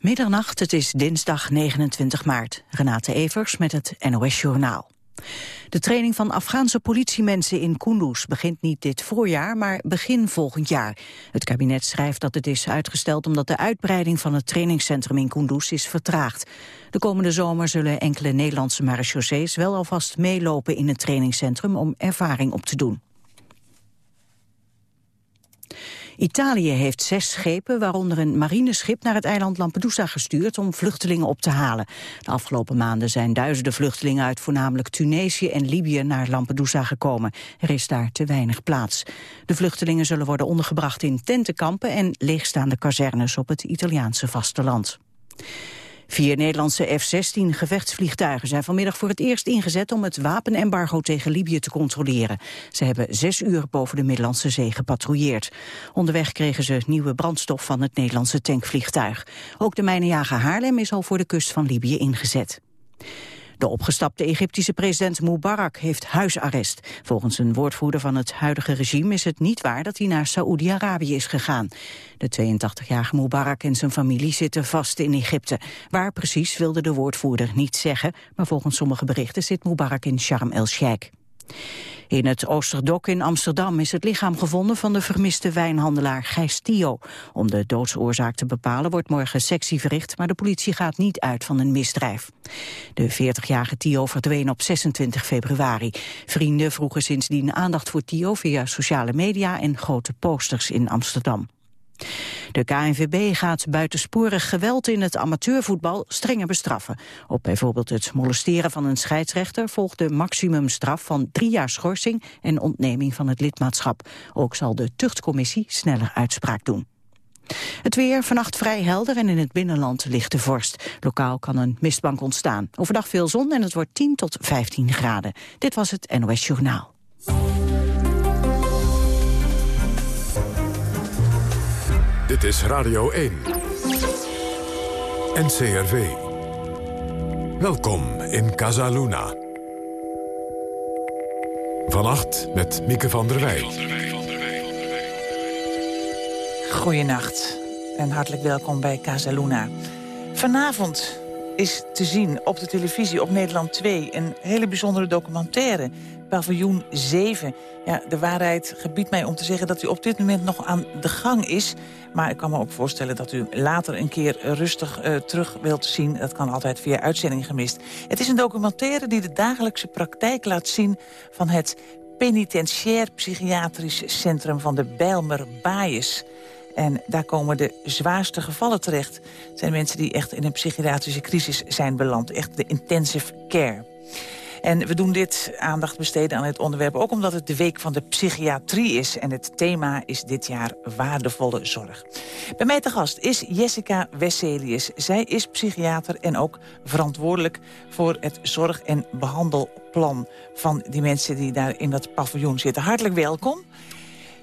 Middernacht, het is dinsdag 29 maart. Renate Evers met het NOS Journaal. De training van Afghaanse politiemensen in Kunduz begint niet dit voorjaar, maar begin volgend jaar. Het kabinet schrijft dat het is uitgesteld omdat de uitbreiding van het trainingscentrum in Kunduz is vertraagd. De komende zomer zullen enkele Nederlandse marechaussees wel alvast meelopen in het trainingscentrum om ervaring op te doen. Italië heeft zes schepen, waaronder een marineschip, naar het eiland Lampedusa gestuurd om vluchtelingen op te halen. De afgelopen maanden zijn duizenden vluchtelingen uit voornamelijk Tunesië en Libië naar Lampedusa gekomen. Er is daar te weinig plaats. De vluchtelingen zullen worden ondergebracht in tentenkampen en leegstaande kazernes op het Italiaanse vasteland. Vier Nederlandse F-16 gevechtsvliegtuigen zijn vanmiddag voor het eerst ingezet om het wapenembargo tegen Libië te controleren. Ze hebben zes uur boven de Middellandse Zee gepatrouilleerd. Onderweg kregen ze nieuwe brandstof van het Nederlandse tankvliegtuig. Ook de mijnenjager Haarlem is al voor de kust van Libië ingezet. De opgestapte Egyptische president Mubarak heeft huisarrest. Volgens een woordvoerder van het huidige regime is het niet waar dat hij naar Saoedi-Arabië is gegaan. De 82-jarige Mubarak en zijn familie zitten vast in Egypte. Waar precies wilde de woordvoerder niet zeggen, maar volgens sommige berichten zit Mubarak in Sharm el-Sheikh. In het Oosterdok in Amsterdam is het lichaam gevonden van de vermiste wijnhandelaar Gijs Tio. Om de doodsoorzaak te bepalen wordt morgen sectie verricht, maar de politie gaat niet uit van een misdrijf. De 40-jarige Tio verdween op 26 februari. Vrienden vroegen sindsdien aandacht voor Tio via sociale media en grote posters in Amsterdam. De KNVB gaat buitensporig geweld in het amateurvoetbal strenger bestraffen. Op bijvoorbeeld het molesteren van een scheidsrechter volgt de maximumstraf van drie jaar schorsing en ontneming van het lidmaatschap. Ook zal de tuchtcommissie sneller uitspraak doen. Het weer vannacht vrij helder en in het binnenland ligt de vorst. Lokaal kan een mistbank ontstaan. Overdag veel zon en het wordt 10 tot 15 graden. Dit was het NOS Journaal. Dit is Radio 1. NCRV. Welkom in Casaluna. Vannacht met Mieke van der Wij. Goedenacht en hartelijk welkom bij Casaluna. Vanavond is te zien op de televisie op Nederland 2... een hele bijzondere documentaire paviljoen 7. Ja, de waarheid gebiedt mij om te zeggen dat u op dit moment nog aan de gang is. Maar ik kan me ook voorstellen dat u later een keer rustig uh, terug wilt zien. Dat kan altijd via uitzending gemist. Het is een documentaire die de dagelijkse praktijk laat zien... van het penitentiair psychiatrisch centrum van de Bijlmer Baaiers. En daar komen de zwaarste gevallen terecht. Het zijn mensen die echt in een psychiatrische crisis zijn beland. Echt de intensive care. En we doen dit aandacht besteden aan het onderwerp... ook omdat het de Week van de Psychiatrie is. En het thema is dit jaar waardevolle zorg. Bij mij te gast is Jessica Wesselius. Zij is psychiater en ook verantwoordelijk voor het zorg- en behandelplan... van die mensen die daar in dat paviljoen zitten. Hartelijk welkom.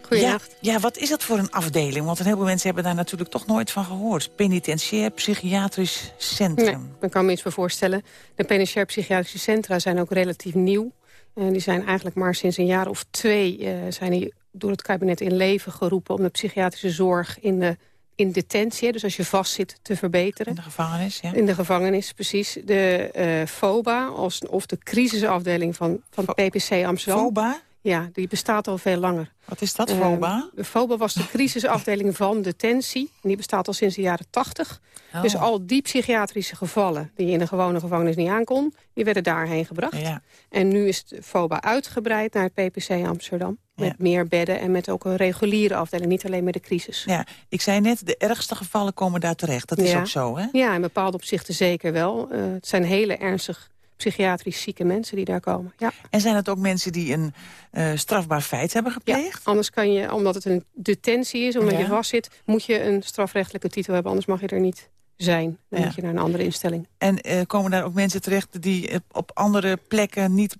Ja, ja, wat is dat voor een afdeling? Want een heleboel mensen hebben daar natuurlijk toch nooit van gehoord. Penitentiair Psychiatrisch Centrum. Nee, ik kan me iets voor voorstellen. De penitentiair psychiatrische centra zijn ook relatief nieuw. En die zijn eigenlijk maar sinds een jaar of twee... Uh, zijn die door het kabinet in leven geroepen... om de psychiatrische zorg in de in detentie, dus als je vastzit, te verbeteren. In de gevangenis, ja. In de gevangenis, precies. De uh, FOBA, als, of de crisisafdeling van, van PPC Amsterdam. FOBA? Ja, die bestaat al veel langer. Wat is dat, FOBA? Uh, FOBA was de crisisafdeling van detentie. En die bestaat al sinds de jaren tachtig. Oh. Dus al die psychiatrische gevallen die je in de gewone gevangenis niet aankon... die werden daarheen gebracht. Ja. En nu is de FOBA uitgebreid naar het PPC Amsterdam. Met ja. meer bedden en met ook een reguliere afdeling. Niet alleen met de crisis. Ja, ik zei net, de ergste gevallen komen daar terecht. Dat is ja. ook zo, hè? Ja, in bepaalde opzichten zeker wel. Uh, het zijn hele ernstig psychiatrisch zieke mensen die daar komen. Ja. En zijn het ook mensen die een uh, strafbaar feit hebben gepleegd? Ja, anders kan je, omdat het een detentie is, omdat ja. je vast zit... moet je een strafrechtelijke titel hebben, anders mag je er niet zijn. Dan ja. moet je naar een andere instelling. En uh, komen daar ook mensen terecht die op andere plekken niet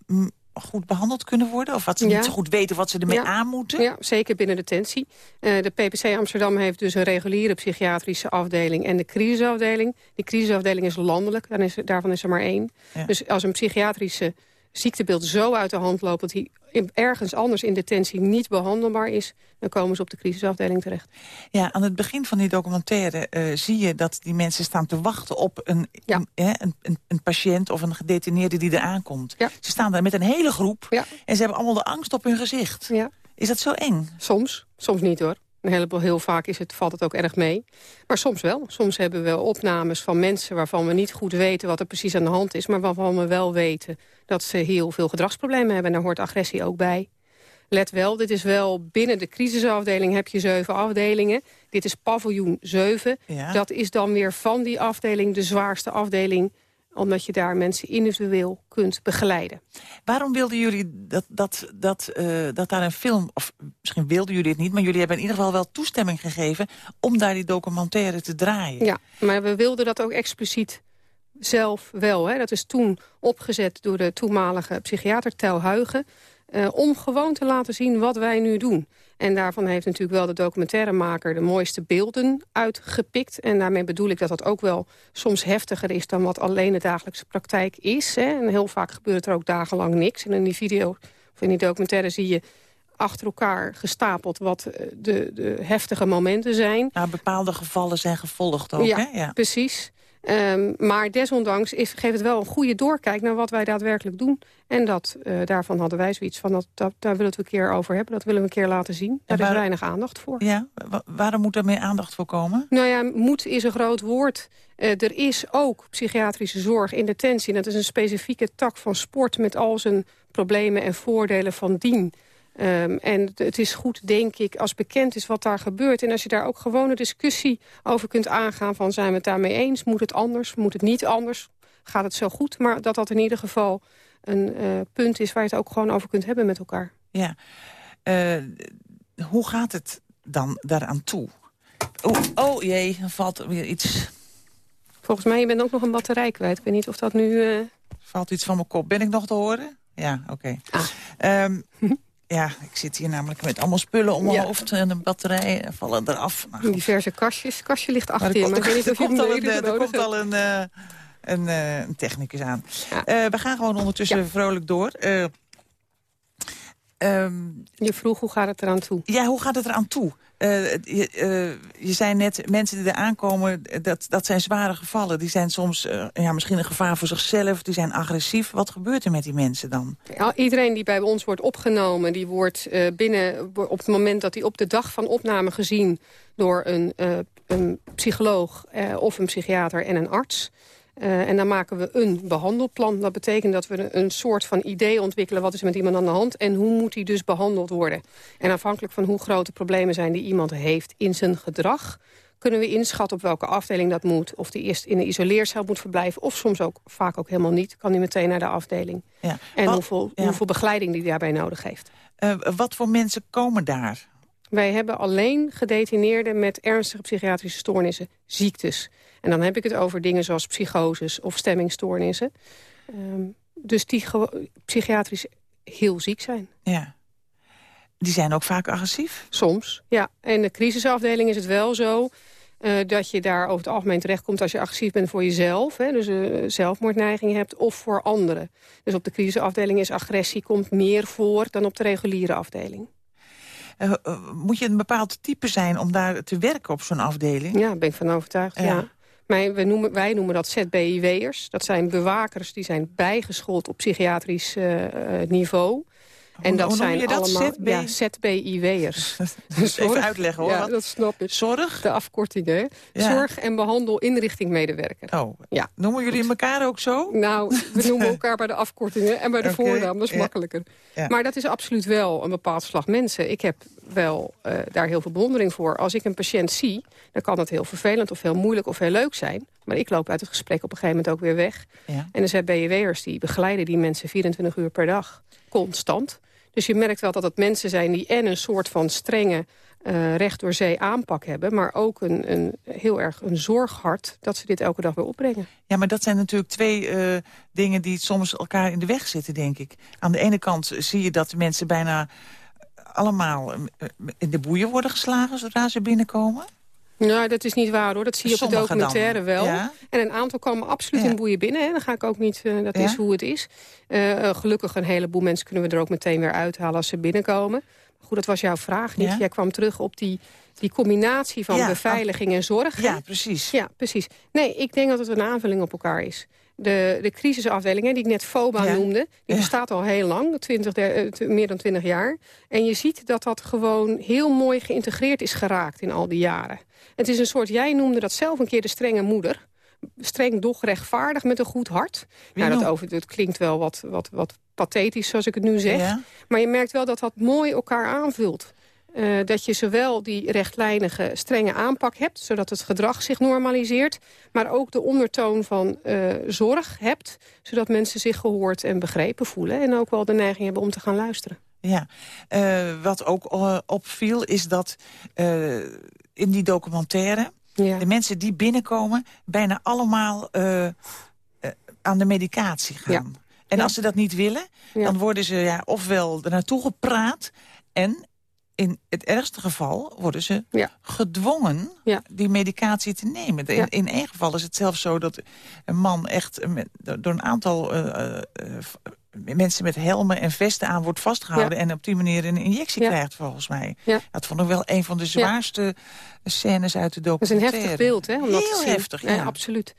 goed behandeld kunnen worden? Of wat ze ja. niet zo goed weten wat ze ermee ja. aan moeten? Ja, zeker binnen detentie. Uh, de PPC Amsterdam heeft dus een reguliere psychiatrische afdeling... en de crisisafdeling. Die crisisafdeling is landelijk, dan is, daarvan is er maar één. Ja. Dus als een psychiatrische ziektebeeld zo uit de hand loopt... dat hij ergens anders in detentie niet behandelbaar is... dan komen ze op de crisisafdeling terecht. Ja, aan het begin van die documentaire uh, zie je dat die mensen staan te wachten op een, Ja. een, een, een, een patiënt of een gedetineerde die eraan komt. Ja. Ze staan daar met een hele groep Ja. en ze hebben allemaal de angst op hun gezicht. Ja. Is dat zo eng? Soms, soms niet hoor. Een heleboel, heel vaak is het, valt het ook erg mee. Maar soms wel. Soms hebben we opnames van mensen waarvan we niet goed weten wat er precies aan de hand is. Maar waarvan we wel weten dat ze heel veel gedragsproblemen hebben. En daar hoort agressie ook bij. Let wel, dit is wel binnen de crisisafdeling heb je zeven afdelingen. Dit is paviljoen 7. Ja. Dat is dan weer van die afdeling de zwaarste afdeling omdat je daar mensen individueel kunt begeleiden. Waarom wilden jullie dat, dat, dat, uh, dat daar een film... of misschien wilden jullie het niet... maar jullie hebben in ieder geval wel toestemming gegeven... om daar die documentaire te draaien? Ja, maar we wilden dat ook expliciet zelf wel. Hè. Dat is toen opgezet door de toenmalige psychiater Tel Huigen... Uh, om gewoon te laten zien wat wij nu doen. En daarvan heeft natuurlijk wel de documentairemaker de mooiste beelden uitgepikt. En daarmee bedoel ik dat dat ook wel soms heftiger is... dan wat alleen de dagelijkse praktijk is. Hè. En heel vaak gebeurt er ook dagenlang niks. En in die video of in die documentaire zie je achter elkaar gestapeld wat de, de heftige momenten zijn. Nou, bepaalde gevallen zijn gevolgd ook, ja, hè? Ja, precies. Um, maar desondanks is, geeft het wel een goede doorkijk naar wat wij daadwerkelijk doen. En dat, uh, daarvan hadden wij zoiets van, dat, dat, daar willen we het een keer over hebben. Dat willen we een keer laten zien. Daar waar, is weinig aandacht voor. Ja, waarom moet er meer aandacht voor komen? Nou ja, moed is een groot woord. Uh, er is ook psychiatrische zorg in detentie. Dat is een specifieke tak van sport met al zijn problemen en voordelen van dien. Um, en het is goed, denk ik, als bekend is wat daar gebeurt. En als je daar ook gewoon een discussie over kunt aangaan... van zijn we het daarmee eens, moet het anders, moet het niet anders... gaat het zo goed, maar dat dat in ieder geval een uh, punt is... waar je het ook gewoon over kunt hebben met elkaar. Ja. Uh, hoe gaat het dan daaraan toe? Oh, oh jee, er valt weer iets... Volgens mij, je bent ook nog een batterij kwijt. Ik weet niet of dat nu... Uh... Valt iets van mijn kop. Ben ik nog te horen? Ja, oké. Okay. Ah. Um, Ja, ik zit hier namelijk met allemaal spullen om mijn ja. hoofd en een batterij vallen eraf. Nou, Diverse kastjes. Kastje ligt achter je, maar ik weet niet er of je komt al een, er komt al een, uh, een, uh, een technicus aan. Ja. Uh, we gaan gewoon ondertussen vrolijk door. Um, je vroeg, hoe gaat het eraan toe? Ja, hoe gaat het eraan toe? Uh, je, uh, je zei net, mensen die er aankomen, dat, dat zijn zware gevallen. Die zijn soms uh, ja, misschien een gevaar voor zichzelf, die zijn agressief. Wat gebeurt er met die mensen dan? Ja, iedereen die bij ons wordt opgenomen, die wordt binnen op het moment dat hij op de dag van opname gezien door een, een psycholoog of een psychiater en een arts. Uh, en dan maken we een behandelplan. Dat betekent dat we een, een, soort van idee ontwikkelen... wat is er met iemand aan de hand en hoe moet hij dus behandeld worden. En afhankelijk van hoe grote problemen zijn die iemand heeft in zijn gedrag... kunnen we inschatten op welke afdeling dat moet. Of die eerst in een isoleercel moet verblijven... of soms ook vaak ook helemaal niet. Kan hij meteen naar de afdeling. Ja. En wat, hoeveel, ja. hoeveel begeleiding die daarbij nodig heeft. Uh, wat voor mensen komen daar? Wij hebben alleen gedetineerden met ernstige psychiatrische stoornissen, ziektes. En dan heb ik het over dingen zoals psychoses of stemmingstoornissen. Um, dus die psychiatrisch heel ziek zijn. Ja. Die zijn ook vaak agressief? Soms, ja. En de crisisafdeling is het wel zo... Uh, dat je daar over het algemeen terechtkomt als je agressief bent voor jezelf. Hè, dus uh, zelfmoordneiging hebt of voor anderen. Dus op de crisisafdeling is agressie komt meer voor dan op de reguliere afdeling. Uh, moet je een bepaald type zijn om daar te werken op zo'n afdeling? Ja, daar ben ik van overtuigd, ja. We noemen, wij noemen dat ZBIW'ers. Dat zijn bewakers die zijn bijgeschoold op psychiatrisch uh, niveau. Hoe, en dat hoe zijn je dat? allemaal ZB? ja, ZBIW'ers. Even uitleggen hoor. Ja, dat snap ik. Zorg? De afkortingen. Ja. Zorg- en behandel inrichtingmedewerker. Oh, Ja. noemen jullie elkaar ook zo? Nou, we noemen elkaar bij de afkortingen en bij de voornaam. Dat is ja. makkelijker. Maar dat is absoluut wel een bepaald slag mensen. Ik heb wel uh, daar heel veel bewondering voor. Als ik een patiënt zie, dan kan het heel vervelend of heel moeilijk of heel leuk zijn. Maar ik loop uit het gesprek op een gegeven moment ook weer weg. Ja. En er zijn BW'ers die begeleiden die mensen 24 uur per dag. Constant. Dus je merkt wel dat het mensen zijn die en een soort van strenge uh, recht door zee aanpak hebben... maar ook een, een, heel erg een zorghart dat ze dit elke dag weer opbrengen. Ja, maar dat zijn natuurlijk twee uh, dingen die soms elkaar in de weg zitten, denk ik. Aan de ene kant zie je dat mensen bijna allemaal uh, in de boeien worden geslagen zodra ze binnenkomen. Nou, dat is niet waar hoor. Dat zie je op de documentaire wel. En een aantal komen absoluut in boeien binnen. Hè. Dan ga ik ook niet, uh, dat is hoe het is. Uh, gelukkig een heleboel mensen kunnen we er ook meteen weer uithalen als ze binnenkomen. Goed, dat was jouw vraag niet. Jij kwam terug op die, die combinatie van beveiliging en zorg. Ja, precies. Ja, precies. Nee, ik denk dat het een aanvulling op elkaar is. De, de crisisafdeling, die ik net FOBA noemde... die bestaat al heel lang, 20, de, meer dan 20 jaar. En je ziet dat dat gewoon heel mooi geïntegreerd is geraakt in al die jaren. Het is een soort, jij noemde dat zelf een keer de strenge moeder streng, doch rechtvaardig met een goed hart. nou, dat, over, dat klinkt wel wat, wat, wat pathetisch, zoals ik het nu zeg. Maar je merkt wel dat dat mooi elkaar aanvult. Uh, dat je zowel die rechtlijnige, strenge aanpak hebt... zodat het gedrag zich normaliseert... maar ook de ondertoon van uh, zorg hebt... zodat mensen zich gehoord en begrepen voelen... en ook wel de neiging hebben om te gaan luisteren. Ja, uh, wat ook opviel is dat in die documentaire... Ja. de mensen die binnenkomen bijna allemaal aan de medicatie gaan. Ja. En als ze dat niet willen, dan worden ze ja, ofwel er naartoe gepraat... en in het ergste geval worden ze gedwongen die medicatie te nemen. In, in één geval is het zelfs zo dat een man echt door een aantal uh, uh, mensen met helmen en vesten aan wordt vastgehouden... en op die manier een injectie krijgt, volgens mij. Dat vond ik wel een van de zwaarste scènes uit de documentaire. Dat is een heftig beeld, hè? Om dat Heel te zien. heftig, ja. absoluut.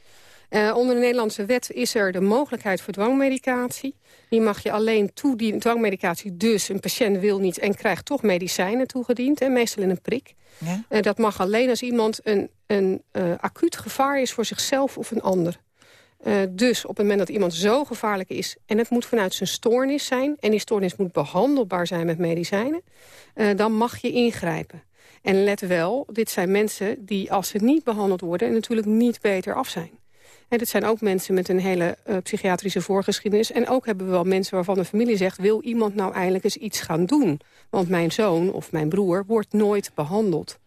Uh, onder de Nederlandse wet is er de mogelijkheid voor dwangmedicatie. Die mag je alleen toedienen, dwangmedicatie dus. Een patiënt wil niet en krijgt toch medicijnen toegediend. En meestal in een prik. Ja? Uh, dat mag alleen als iemand een, een uh, acuut gevaar is voor zichzelf of een ander. dus op het moment dat iemand zo gevaarlijk is... en het moet vanuit zijn stoornis zijn... en die stoornis moet behandelbaar zijn met medicijnen... dan mag je ingrijpen. En let wel, dit zijn mensen die als ze niet behandeld worden... natuurlijk niet beter af zijn. En dit zijn ook mensen met een hele uh, psychiatrische voorgeschiedenis. En ook hebben we wel mensen waarvan de familie zegt... wil iemand nou eindelijk eens iets gaan doen? Want mijn zoon of mijn broer wordt nooit behandeld.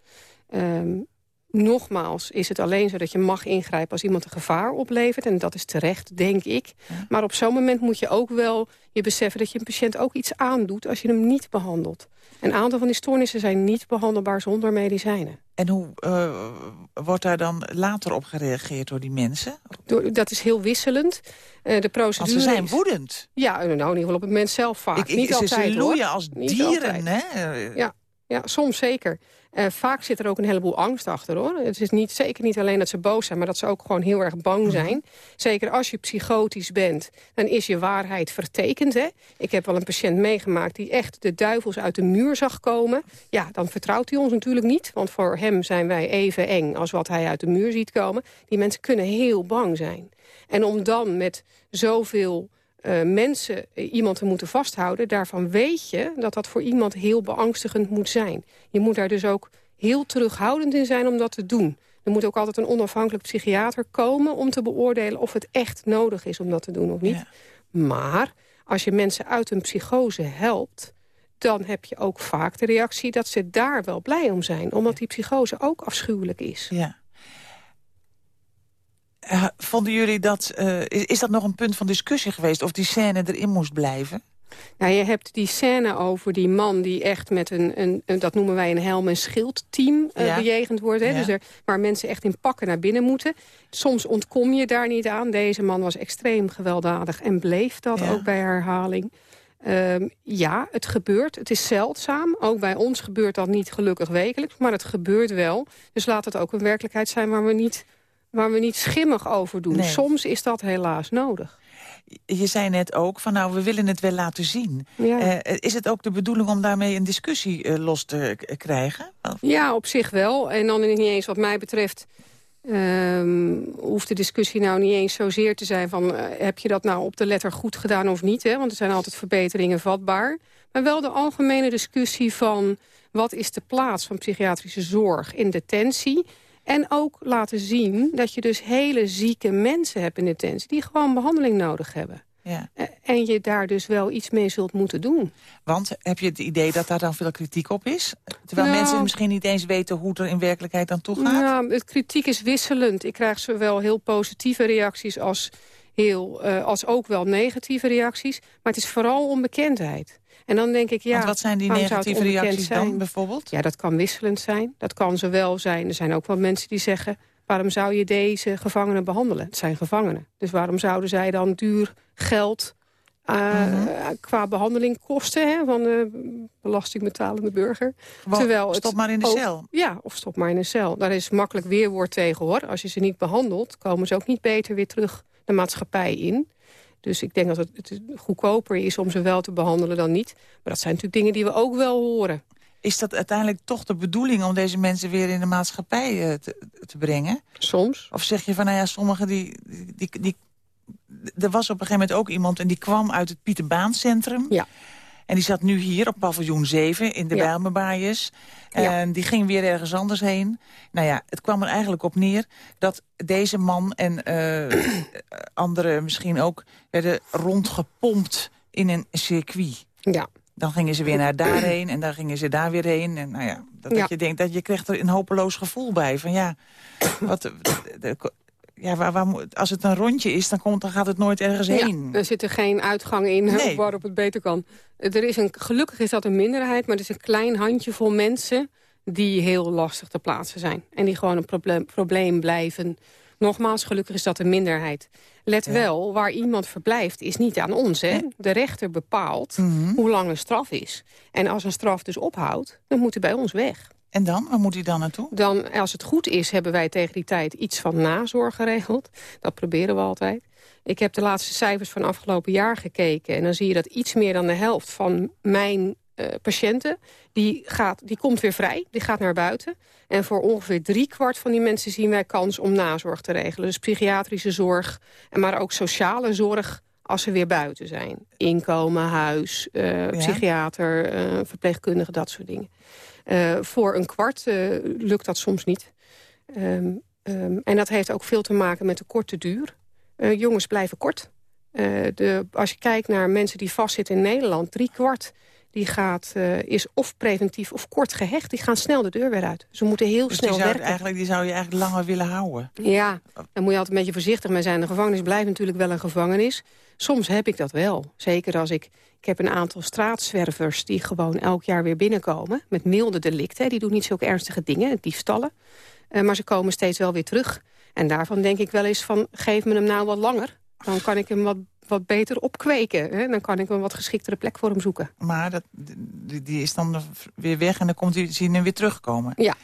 Um, Nogmaals is het alleen zo dat je mag ingrijpen als iemand een gevaar oplevert. En dat is terecht, denk ik. Maar op zo'n moment moet je ook wel je beseffen dat je een patiënt ook iets aandoet als je hem niet behandelt. Een aantal van die stoornissen zijn niet behandelbaar zonder medicijnen. En hoe uh, wordt daar dan later op gereageerd door die mensen? Dat is heel wisselend. Uh, de procedure Want ze zijn woedend. Ja, nou in ieder geval op het moment zelf vaak. Ik, ik, niet ze, altijd, ze loeien als dieren, hè? Ja, ja, soms zeker. Uh, vaak zit er ook een heleboel angst achter, hoor. Het is niet, zeker niet alleen dat ze boos zijn, maar dat ze ook gewoon heel erg bang mhm. zijn. Zeker als je psychotisch bent, dan is je waarheid vertekend, hè. Ik heb wel een patiënt meegemaakt die echt de duivels uit de muur zag komen. Ja, dan vertrouwt hij ons natuurlijk niet, want voor hem zijn wij even eng als wat hij uit de muur ziet komen. Die mensen kunnen heel bang zijn. En om dan met zoveel uh, mensen uh, iemand te moeten vasthouden... daarvan weet je dat dat voor iemand heel beangstigend moet zijn. Je moet daar dus ook heel terughoudend in zijn om dat te doen. Er moet ook altijd een onafhankelijk psychiater komen... om te beoordelen of het echt nodig is om dat te doen of niet. Maar als je mensen uit een psychose helpt dan heb je ook vaak de reactie dat ze daar wel blij om zijn. Omdat die psychose ook afschuwelijk is. Ja. Uh, vonden jullie dat, uh, is, is, dat nog een punt van discussie geweest... of die scène erin moest blijven? Nou, je hebt die scène over die man die echt met een, een, een dat noemen wij een helm- en schildteam uh, ja. bejegend wordt. Hè? Ja. Dus er, waar mensen echt in pakken naar binnen moeten. Soms ontkom je daar niet aan. Deze man was extreem gewelddadig en bleef dat ja. ook bij herhaling. Um, ja, het gebeurt. Het is zeldzaam. Ook bij ons gebeurt dat niet gelukkig wekelijks. Maar het gebeurt wel. Dus laat het ook een werkelijkheid zijn waar we niet waar we niet schimmig over doen. Nee. Soms is dat helaas nodig. Je zei net ook van nou, we willen het wel laten zien. Ja. Uh, is het ook de bedoeling om daarmee een discussie uh, los te krijgen? Ja, op zich wel. En dan niet eens wat mij betreft... Um, hoeft de discussie nou niet eens zozeer te zijn van... Uh, heb je dat nou op de letter goed gedaan of niet? Hè? Want er zijn altijd verbeteringen vatbaar. Maar wel de algemene discussie van... wat is de plaats van psychiatrische zorg in detentie... En ook laten zien dat je dus hele zieke mensen hebt in detentie... die gewoon behandeling nodig hebben. Ja. En je daar dus wel iets mee zult moeten doen. Want heb je het idee dat daar dan veel kritiek op is? Terwijl nou, mensen misschien niet eens weten hoe het er in werkelijkheid aan toe gaat? Nou, het kritiek is wisselend. Ik krijg zowel heel positieve reacties als heel, uh, als ook wel negatieve reacties. Maar het is vooral onbekendheid. En dan denk ik, ja... Want wat zijn die negatieve reacties dan bijvoorbeeld? Ja, dat kan wisselend zijn. Dat kan zowel zijn, er zijn ook wel mensen die zeggen... waarom zou je deze gevangenen behandelen? Het zijn gevangenen. Dus waarom zouden zij dan duur geld uh, qua behandeling kosten hè, van de belastingbetalende burger. Terwijl stop maar in de cel. Ja, of stop maar in de cel. Daar is makkelijk weerwoord tegen hoor. Als je ze niet behandelt, komen ze ook niet beter weer terug de maatschappij in. Dus ik denk dat het, het goedkoper is om ze wel te behandelen dan niet. Maar dat zijn natuurlijk dingen die we ook wel horen. Is dat uiteindelijk toch de bedoeling om deze mensen weer in de maatschappij eh, te, te brengen? Soms. Of zeg je van, nou ja, sommigen die, die, die er was op een gegeven moment ook iemand... en die kwam uit het Pieterbaancentrum. Ja. En die zat nu hier op paviljoen 7 in de ja. En die ging weer ergens anders heen. Nou ja, het kwam er eigenlijk op neer dat deze man en uh, anderen misschien ook... werden rondgepompt in een circuit. Ja. Dan gingen ze weer naar daarheen en dan gingen ze daar weer heen. En nou ja, dat, dat je denkt, dat je krijgt er een hopeloos gevoel bij. Van ja, wat, ja, waar, waar, als het een rondje is, dan, komt, dan gaat het nooit ergens heen. er zit er geen uitgang in nee. waarop het beter kan. Er is een, gelukkig is dat een minderheid, maar er is een klein handjevol mensen... die heel lastig te plaatsen zijn. En die gewoon een probleem, probleem blijven. Nogmaals, gelukkig is dat een minderheid. Let wel, waar iemand verblijft is niet aan ons. Hè? De rechter bepaalt mhm. hoe lang een straf is. En als een straf dus ophoudt, dan moet hij bij ons weg. En dan? Waar moet hij dan naartoe? Dan, als het goed is, hebben wij tegen die tijd iets van nazorg geregeld. Dat proberen we altijd. Ik heb de laatste cijfers van afgelopen jaar gekeken. En dan zie je dat iets meer dan de helft van mijn uh, patiënten... Die, gaat, die komt weer vrij, die gaat naar buiten. En voor ongeveer driekwart van die mensen zien wij kans om nazorg te regelen. Dus psychiatrische zorg, maar ook sociale zorg als ze weer buiten zijn. Inkomen, huis, uh, psychiater, uh, verpleegkundige, dat soort dingen. Uh, voor een kwart uh, lukt dat soms niet. Um, um, en dat heeft ook veel te maken met de korte duur. Uh, jongens blijven kort. De, als je kijkt naar mensen die vastzitten in Nederland... drie kwart die gaat, is of preventief of kort gehecht. Die gaan snel de deur weer uit. Ze moeten heel dus snel die zou, werken. Eigenlijk, die zou je eigenlijk langer willen houden? Ja, daar moet je altijd een beetje voorzichtig mee zijn. De gevangenis blijft natuurlijk wel een gevangenis. Soms heb ik dat wel. Zeker als ik... Ik heb een aantal straatzwervers die gewoon elk jaar weer binnenkomen. Met milde delicten. Die doen niet zulke ernstige dingen, diefstallen. Uh, maar ze komen steeds wel weer terug. En daarvan denk ik wel eens van... geef me hem nou wat langer. Dan kan ik hem wat, wat beter opkweken. Hè? Dan kan ik een wat geschiktere plek voor hem zoeken. Maar dat, die is dan weer weg en dan komt hij, zie je weer terugkomen. Ja,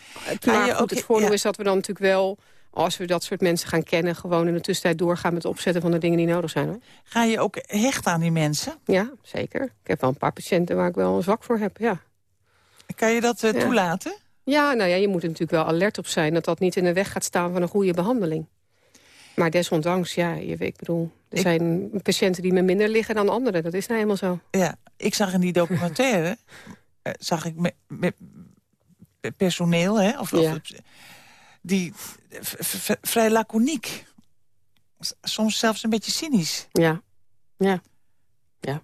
maar goed, het voordeel is dat we dan natuurlijk wel als we dat soort mensen gaan kennen... gewoon in de tussentijd doorgaan met het opzetten van de dingen die nodig zijn. Hoor. Ga je ook hecht aan die mensen? Ja, zeker. Ik heb wel een paar patiënten waar ik wel een zwak voor heb, ja. Kan je dat uh, ja. toelaten? Ja, nou ja, je moet er natuurlijk wel alert op zijn... dat dat niet in de weg gaat staan van een goede behandeling. Maar desondanks, ja, je, ik bedoel... er ik... zijn patiënten die me minder liggen dan anderen. Dat is nou helemaal zo. Ja, ik zag in die documentaire... uh, zag ik met, met personeel, hè, of, ja. of die vrij laconiek. Soms zelfs een beetje cynisch. Ja, ja, ja.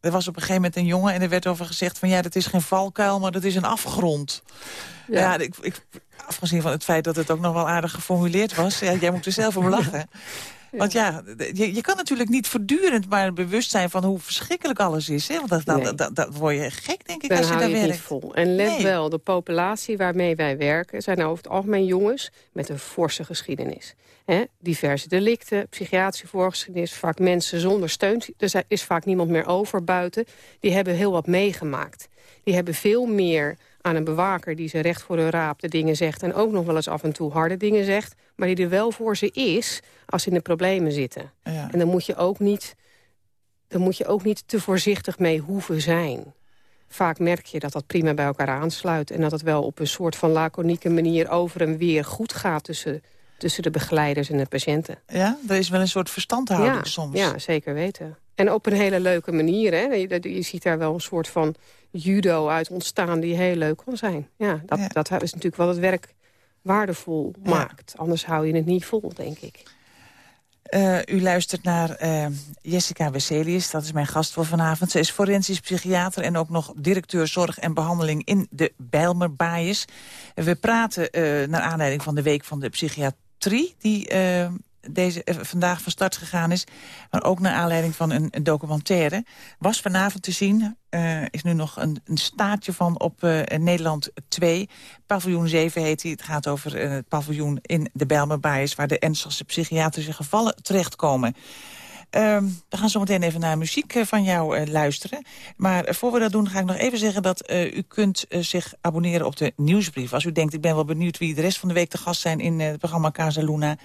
Er was op een gegeven moment een jongen en er werd over gezegd... van ja, dat is geen valkuil, maar dat is een afgrond. Ja, ja ik, ik, afgezien van het feit dat het ook nog wel aardig geformuleerd was... Ja, jij moet er zelf om lachen. Want ja, je, je, kan natuurlijk niet voortdurend maar bewust zijn van hoe verschrikkelijk alles is. Hè? Want dat, nee. dat, dat, dat, word je gek, denk ik, Dan als je daar werkt. Niet vol. En let nee. wel, de populatie waarmee wij werken... zijn over het algemeen jongens met een forse geschiedenis. He, diverse delicten, psychiatrische voorgeschiedenis... vaak mensen zonder steun. Er is vaak niemand meer over buiten. Die hebben heel wat meegemaakt. Die hebben veel meer aan een bewaker die ze recht voor hun raap de dingen zegt... en ook nog wel eens af en toe harde dingen zegt... maar die er wel voor ze is als ze in de problemen zitten. Ja. En dan moet, je ook niet, dan moet je ook niet te voorzichtig mee hoeven zijn. Vaak merk je dat dat prima bij elkaar aansluit... en dat het wel op een soort van laconieke manier over en weer goed gaat... tussen, tussen de begeleiders en de patiënten. Ja, er is wel een soort verstandhouding ja, soms. Ja, zeker weten. En op een hele leuke manier. Hè? Je, je ziet daar wel een soort van judo uit ontstaan die heel leuk kan zijn. Ja, dat, Ja. dat is natuurlijk wat het werk waardevol Ja. maakt. Anders hou je het niet vol, denk ik. Eh, u luistert naar eh, Jessica Wesselius, dat is mijn gast voor vanavond. Ze is forensisch psychiater en ook nog directeur zorg en behandeling in de Bijlmer Baaiers. We praten eh, naar aanleiding van de Week van de Psychiatrie... die eh, deze, vandaag van start gegaan is. Maar ook naar aanleiding van een, documentaire. Was vanavond te zien. is nu nog een, een staartje van op Nederland 2. Paviljoen 7 heet hij. Het gaat over het paviljoen in de Bijlmerbaaiers... waar de ernstigste psychiatrische gevallen terechtkomen. Uh, we gaan zo meteen even naar muziek eh, van jou uh, luisteren. Maar uh, voor we dat doen ga ik nog even zeggen dat u kunt zich abonneren op de nieuwsbrief. Als u denkt, ik ben wel benieuwd wie de rest van de week te gast zijn in het programma Casaluna.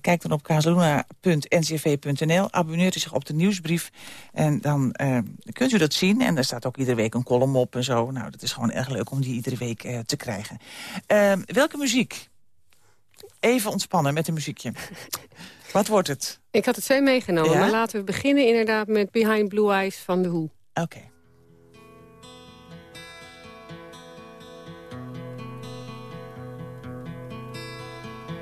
kijk dan op casaluna.ncv.nl. Abonneert u zich op de nieuwsbrief. En dan kunt u dat zien. En daar staat ook iedere week een column op en zo. Nou, dat is gewoon erg leuk om die iedere week te krijgen. Ehm, welke muziek? Even ontspannen met een muziekje. Wat wordt het? Ik had er twee meegenomen, maar laten we beginnen inderdaad met Behind Blue Eyes van The Who. Oké.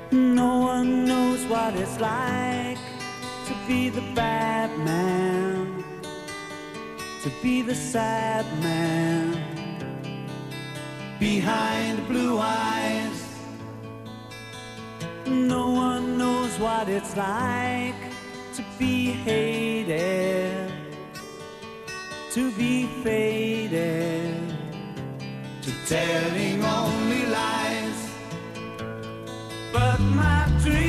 No one knows what it's like to be the bad man, to be the sad man behind blue eyes. No one knows what it's like to be hated, to be faded, to telling only lies. But my dreams,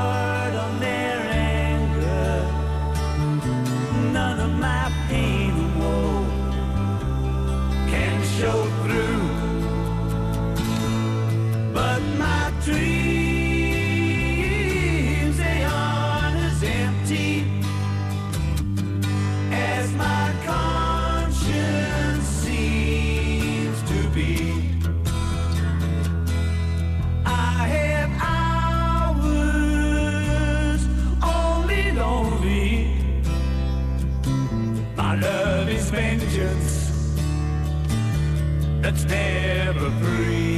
that's never free.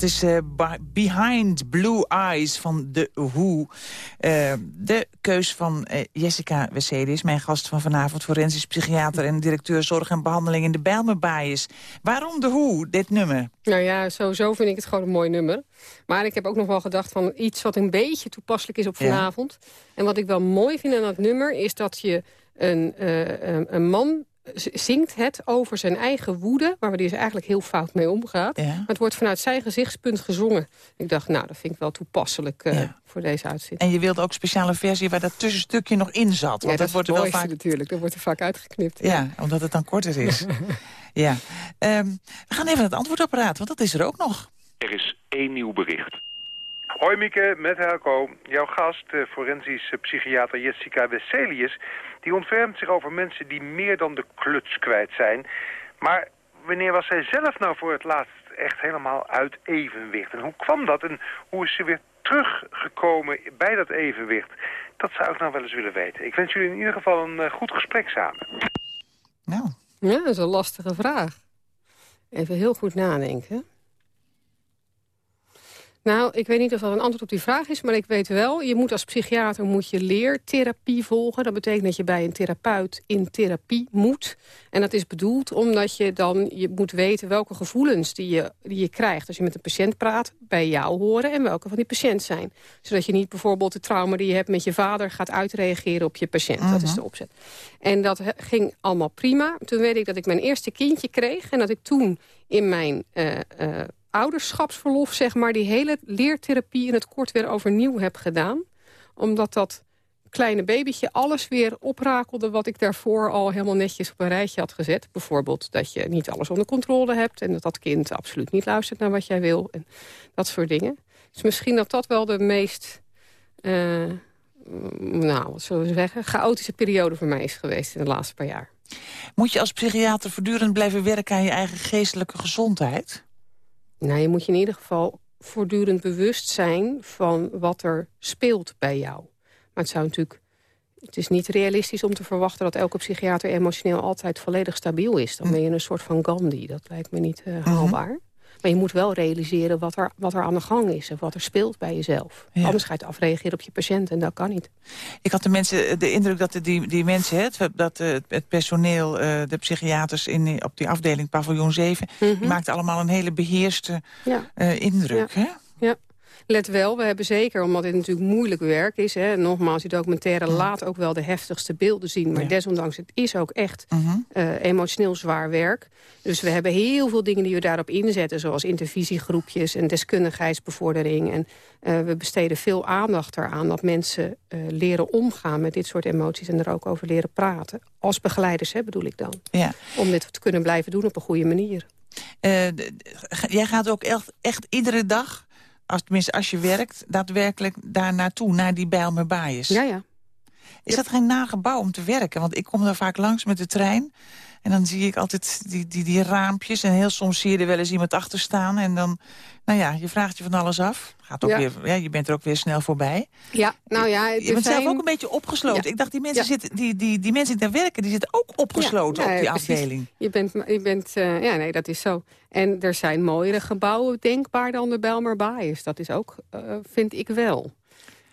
Dat is Ba- Behind Blue Eyes van The Who. Eh, de keus van eh, Jessica is mijn gast van vanavond... forensisch psychiater en directeur zorg en behandeling in de Bijlmerbaaiers. Waarom The Who, dit nummer? Nou ja, sowieso vind ik het gewoon een mooi nummer. Maar ik heb ook nog wel gedacht van iets wat een beetje toepasselijk is op Ja. vanavond. En wat ik wel mooi vind aan dat nummer is dat je een, een, een man zingt het over zijn eigen woede... waar hij dus eigenlijk heel fout mee omgaat. Maar het wordt vanuit zijn gezichtspunt gezongen. Ik dacht, nou, dat vind ik wel toepasselijk uh, voor deze uitzending. En je wilde ook een speciale versie waar dat tussenstukje nog in zat. Want ja, dat, wordt er wel vaak natuurlijk. Dat wordt er vaak uitgeknipt. Ja, omdat het dan korter is. ja. Um, we gaan even naar het antwoordapparaat, want dat is er ook nog. Er is één nieuw bericht. Hoi Mieke, met Helco. Jouw gast, forensische psychiater Jessica Wesselius... die ontfermt zich over mensen die meer dan de kluts kwijt zijn. Maar wanneer was zij zelf nou voor het laatst echt helemaal uit evenwicht? En hoe kwam dat en hoe is ze weer teruggekomen bij dat evenwicht? Dat zou ik nou wel eens willen weten. Ik wens jullie in ieder geval een uh, goed gesprek samen. Nou. Ja, dat is een lastige vraag. Even heel goed nadenken. Nou, ik weet niet of dat een antwoord op die vraag is, maar ik weet wel... je moet als psychiater moet je leertherapie volgen. Dat betekent dat je bij een therapeut in therapie moet. En dat is bedoeld omdat je dan je moet weten welke gevoelens die je, die je krijgt... als je met een patiënt praat, bij jou horen en welke van die patiënt zijn. Zodat je niet bijvoorbeeld de trauma die je hebt met je vader... gaat uitreageren op je patiënt. Dat is mhm. de opzet. En dat ging allemaal prima. Toen weet ik dat ik mijn eerste kindje kreeg... en dat ik toen in mijn... Uh, uh, ouderschapsverlof, zeg maar, die hele leertherapie in het kort weer overnieuw heb gedaan. Omdat dat kleine babytje alles weer oprakelde wat ik daarvoor al helemaal netjes op een rijtje had gezet. Bijvoorbeeld dat je niet alles onder controle hebt en dat dat kind absoluut niet luistert naar wat jij wil. En dat soort dingen. Dus misschien dat dat wel de meest, uh, nou, wat zullen we zeggen, chaotische periode voor mij is geweest in de laatste paar jaar. Moet je als psychiater voortdurend blijven werken aan je eigen geestelijke gezondheid? Nou, je moet je in ieder geval voortdurend bewust zijn van wat er speelt bij jou. Maar het zou natuurlijk... Het is niet realistisch om te verwachten dat elke psychiater emotioneel altijd volledig stabiel is. Dan hm. ben je een soort van Gandhi. Dat lijkt me niet uh, haalbaar. Maar je moet wel realiseren wat er, wat er aan de gang is... en wat er speelt bij jezelf. Anders ga je het afreageren op je patiënt en dat kan niet. Ik had de, mensen, de indruk dat die, die mensen, het, dat eh, het personeel... Eh, de psychiaters in, op die afdeling paviljoen 7... Mm -hmm. allemaal een hele beheerste ja. uh, indruk. Ja. Hè? Ja. Let wel, we hebben zeker, omdat dit natuurlijk moeilijk werk is... Hè, nogmaals, die documentaire laat ook wel de heftigste beelden zien... maar desondanks, het is ook echt uh emotioneel zwaar werk. Dus we hebben heel veel dingen die we daarop inzetten... zoals intervisiegroepjes en deskundigheidsbevordering. En uh, we besteden veel aandacht eraan dat mensen uh, leren omgaan... met dit soort emoties en er ook over leren praten. Als begeleiders, hè, bedoel ik dan. Ja. Om dit te kunnen blijven doen op een goede manier. jij gaat ook echt, echt iedere dag als, tenminste als je werkt, daadwerkelijk daar naartoe, naar die Bijlmer Baaiers. Ja, ja. Is dat geen nagebouw om te werken? Want ik kom daar vaak langs met de trein. En dan zie ik altijd die, die, die raampjes. En heel soms zie je er wel eens iemand achter staan. En dan, nou ja, je vraagt je van alles af. Gaat ook weer, ja, je bent er ook weer snel voorbij. Ja, nou ja. Je bent zelf ook een beetje opgesloten. Ik dacht, die mensen, zitten, die, die, die mensen die daar werken, die zitten ook opgesloten op die afdeling. Je bent, je bent uh, ja, nee, dat is zo. En er zijn mooiere gebouwen denkbaar dan de Belmer Baaiers. Dat is ook, uh, vind ik wel.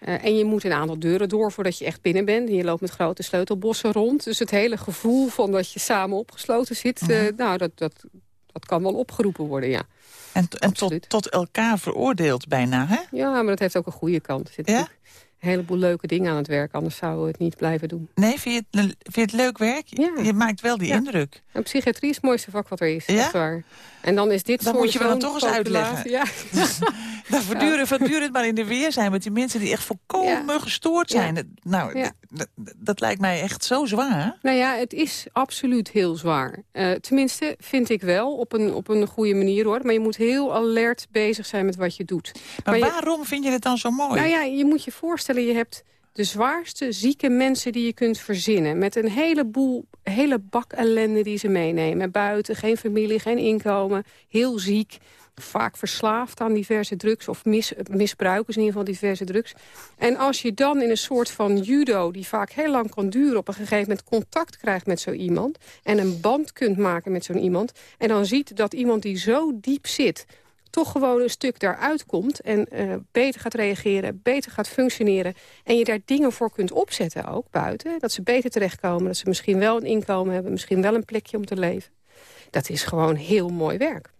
Uh, en je moet een aantal deuren door voordat je echt binnen bent. En je loopt met grote sleutelbossen rond. Dus het hele gevoel van dat je samen opgesloten zit... Uh, nou, dat, dat, dat kan wel opgeroepen worden, ja. En, en tot, tot elkaar veroordeeld bijna, hè? Ja, maar dat heeft ook een goede kant. Er zit ja? een heleboel leuke dingen aan het werk. Anders zouden we het niet blijven doen. Nee, vind je het, vind je het leuk werk? Ja. Je maakt wel die indruk. En psychiatrie is het mooiste vak wat er is. Ja? Waar. En dan is dit dat moet je wel toch eens uitleggen. Ja. dan voortdurend, voortdurend maar in de weer zijn met die mensen die echt volkomen gestoord zijn. Nou, dat lijkt mij echt zo zwaar. Nou ja, het is absoluut heel zwaar. Uh, tenminste, vind ik wel, op een, op een goede manier hoor. Maar je moet heel alert bezig zijn met wat je doet. Maar, maar waarom vind je het dan zo mooi? Nou ja, je moet je voorstellen, je hebt de zwaarste zieke mensen die je kunt verzinnen. Met een heleboel, hele bak ellende die ze meenemen. Buiten, geen familie, geen inkomen, heel ziek. Vaak verslaafd aan diverse drugs of mis, misbruikers in ieder geval diverse drugs. En als je dan in een soort van judo, die vaak heel lang kan duren... op een gegeven moment contact krijgt met zo iemand... en een band kunt maken met zo'n iemand... en dan ziet dat iemand die zo diep zit toch gewoon een stuk daaruit komt... en uh, beter gaat reageren, beter gaat functioneren... en je daar dingen voor kunt opzetten ook buiten. Dat ze beter terechtkomen, dat ze misschien wel een inkomen hebben... misschien wel een plekje om te leven. Dat is gewoon heel mooi werk.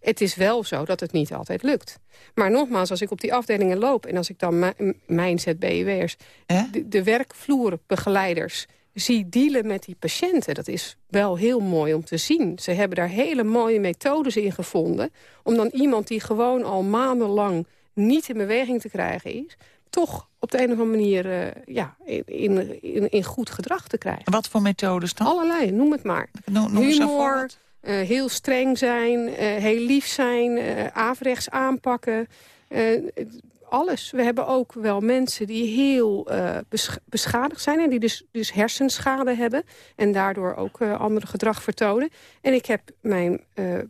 Het is wel zo dat het niet altijd lukt. Maar nogmaals, als ik op die afdelingen loop... en als ik dan mijn ZBW'ers, de, de werkvloerbegeleiders zie dealen met die patiënten. Dat is wel heel mooi om te zien. Ze hebben daar hele mooie methodes in gevonden... om dan iemand die gewoon al maandenlang niet in beweging te krijgen is... toch op de een of andere manier uh, ja, in, in, in, goed gedrag te krijgen. Wat voor methodes dan? Allerlei, noem het maar. noem Humor, uh, heel streng zijn, uh, heel lief zijn, averechts aanpakken alles. We hebben ook wel mensen die heel beschadigd zijn... en die dus, dus hersenschade hebben en daardoor ook andere gedrag vertonen. En ik heb mijn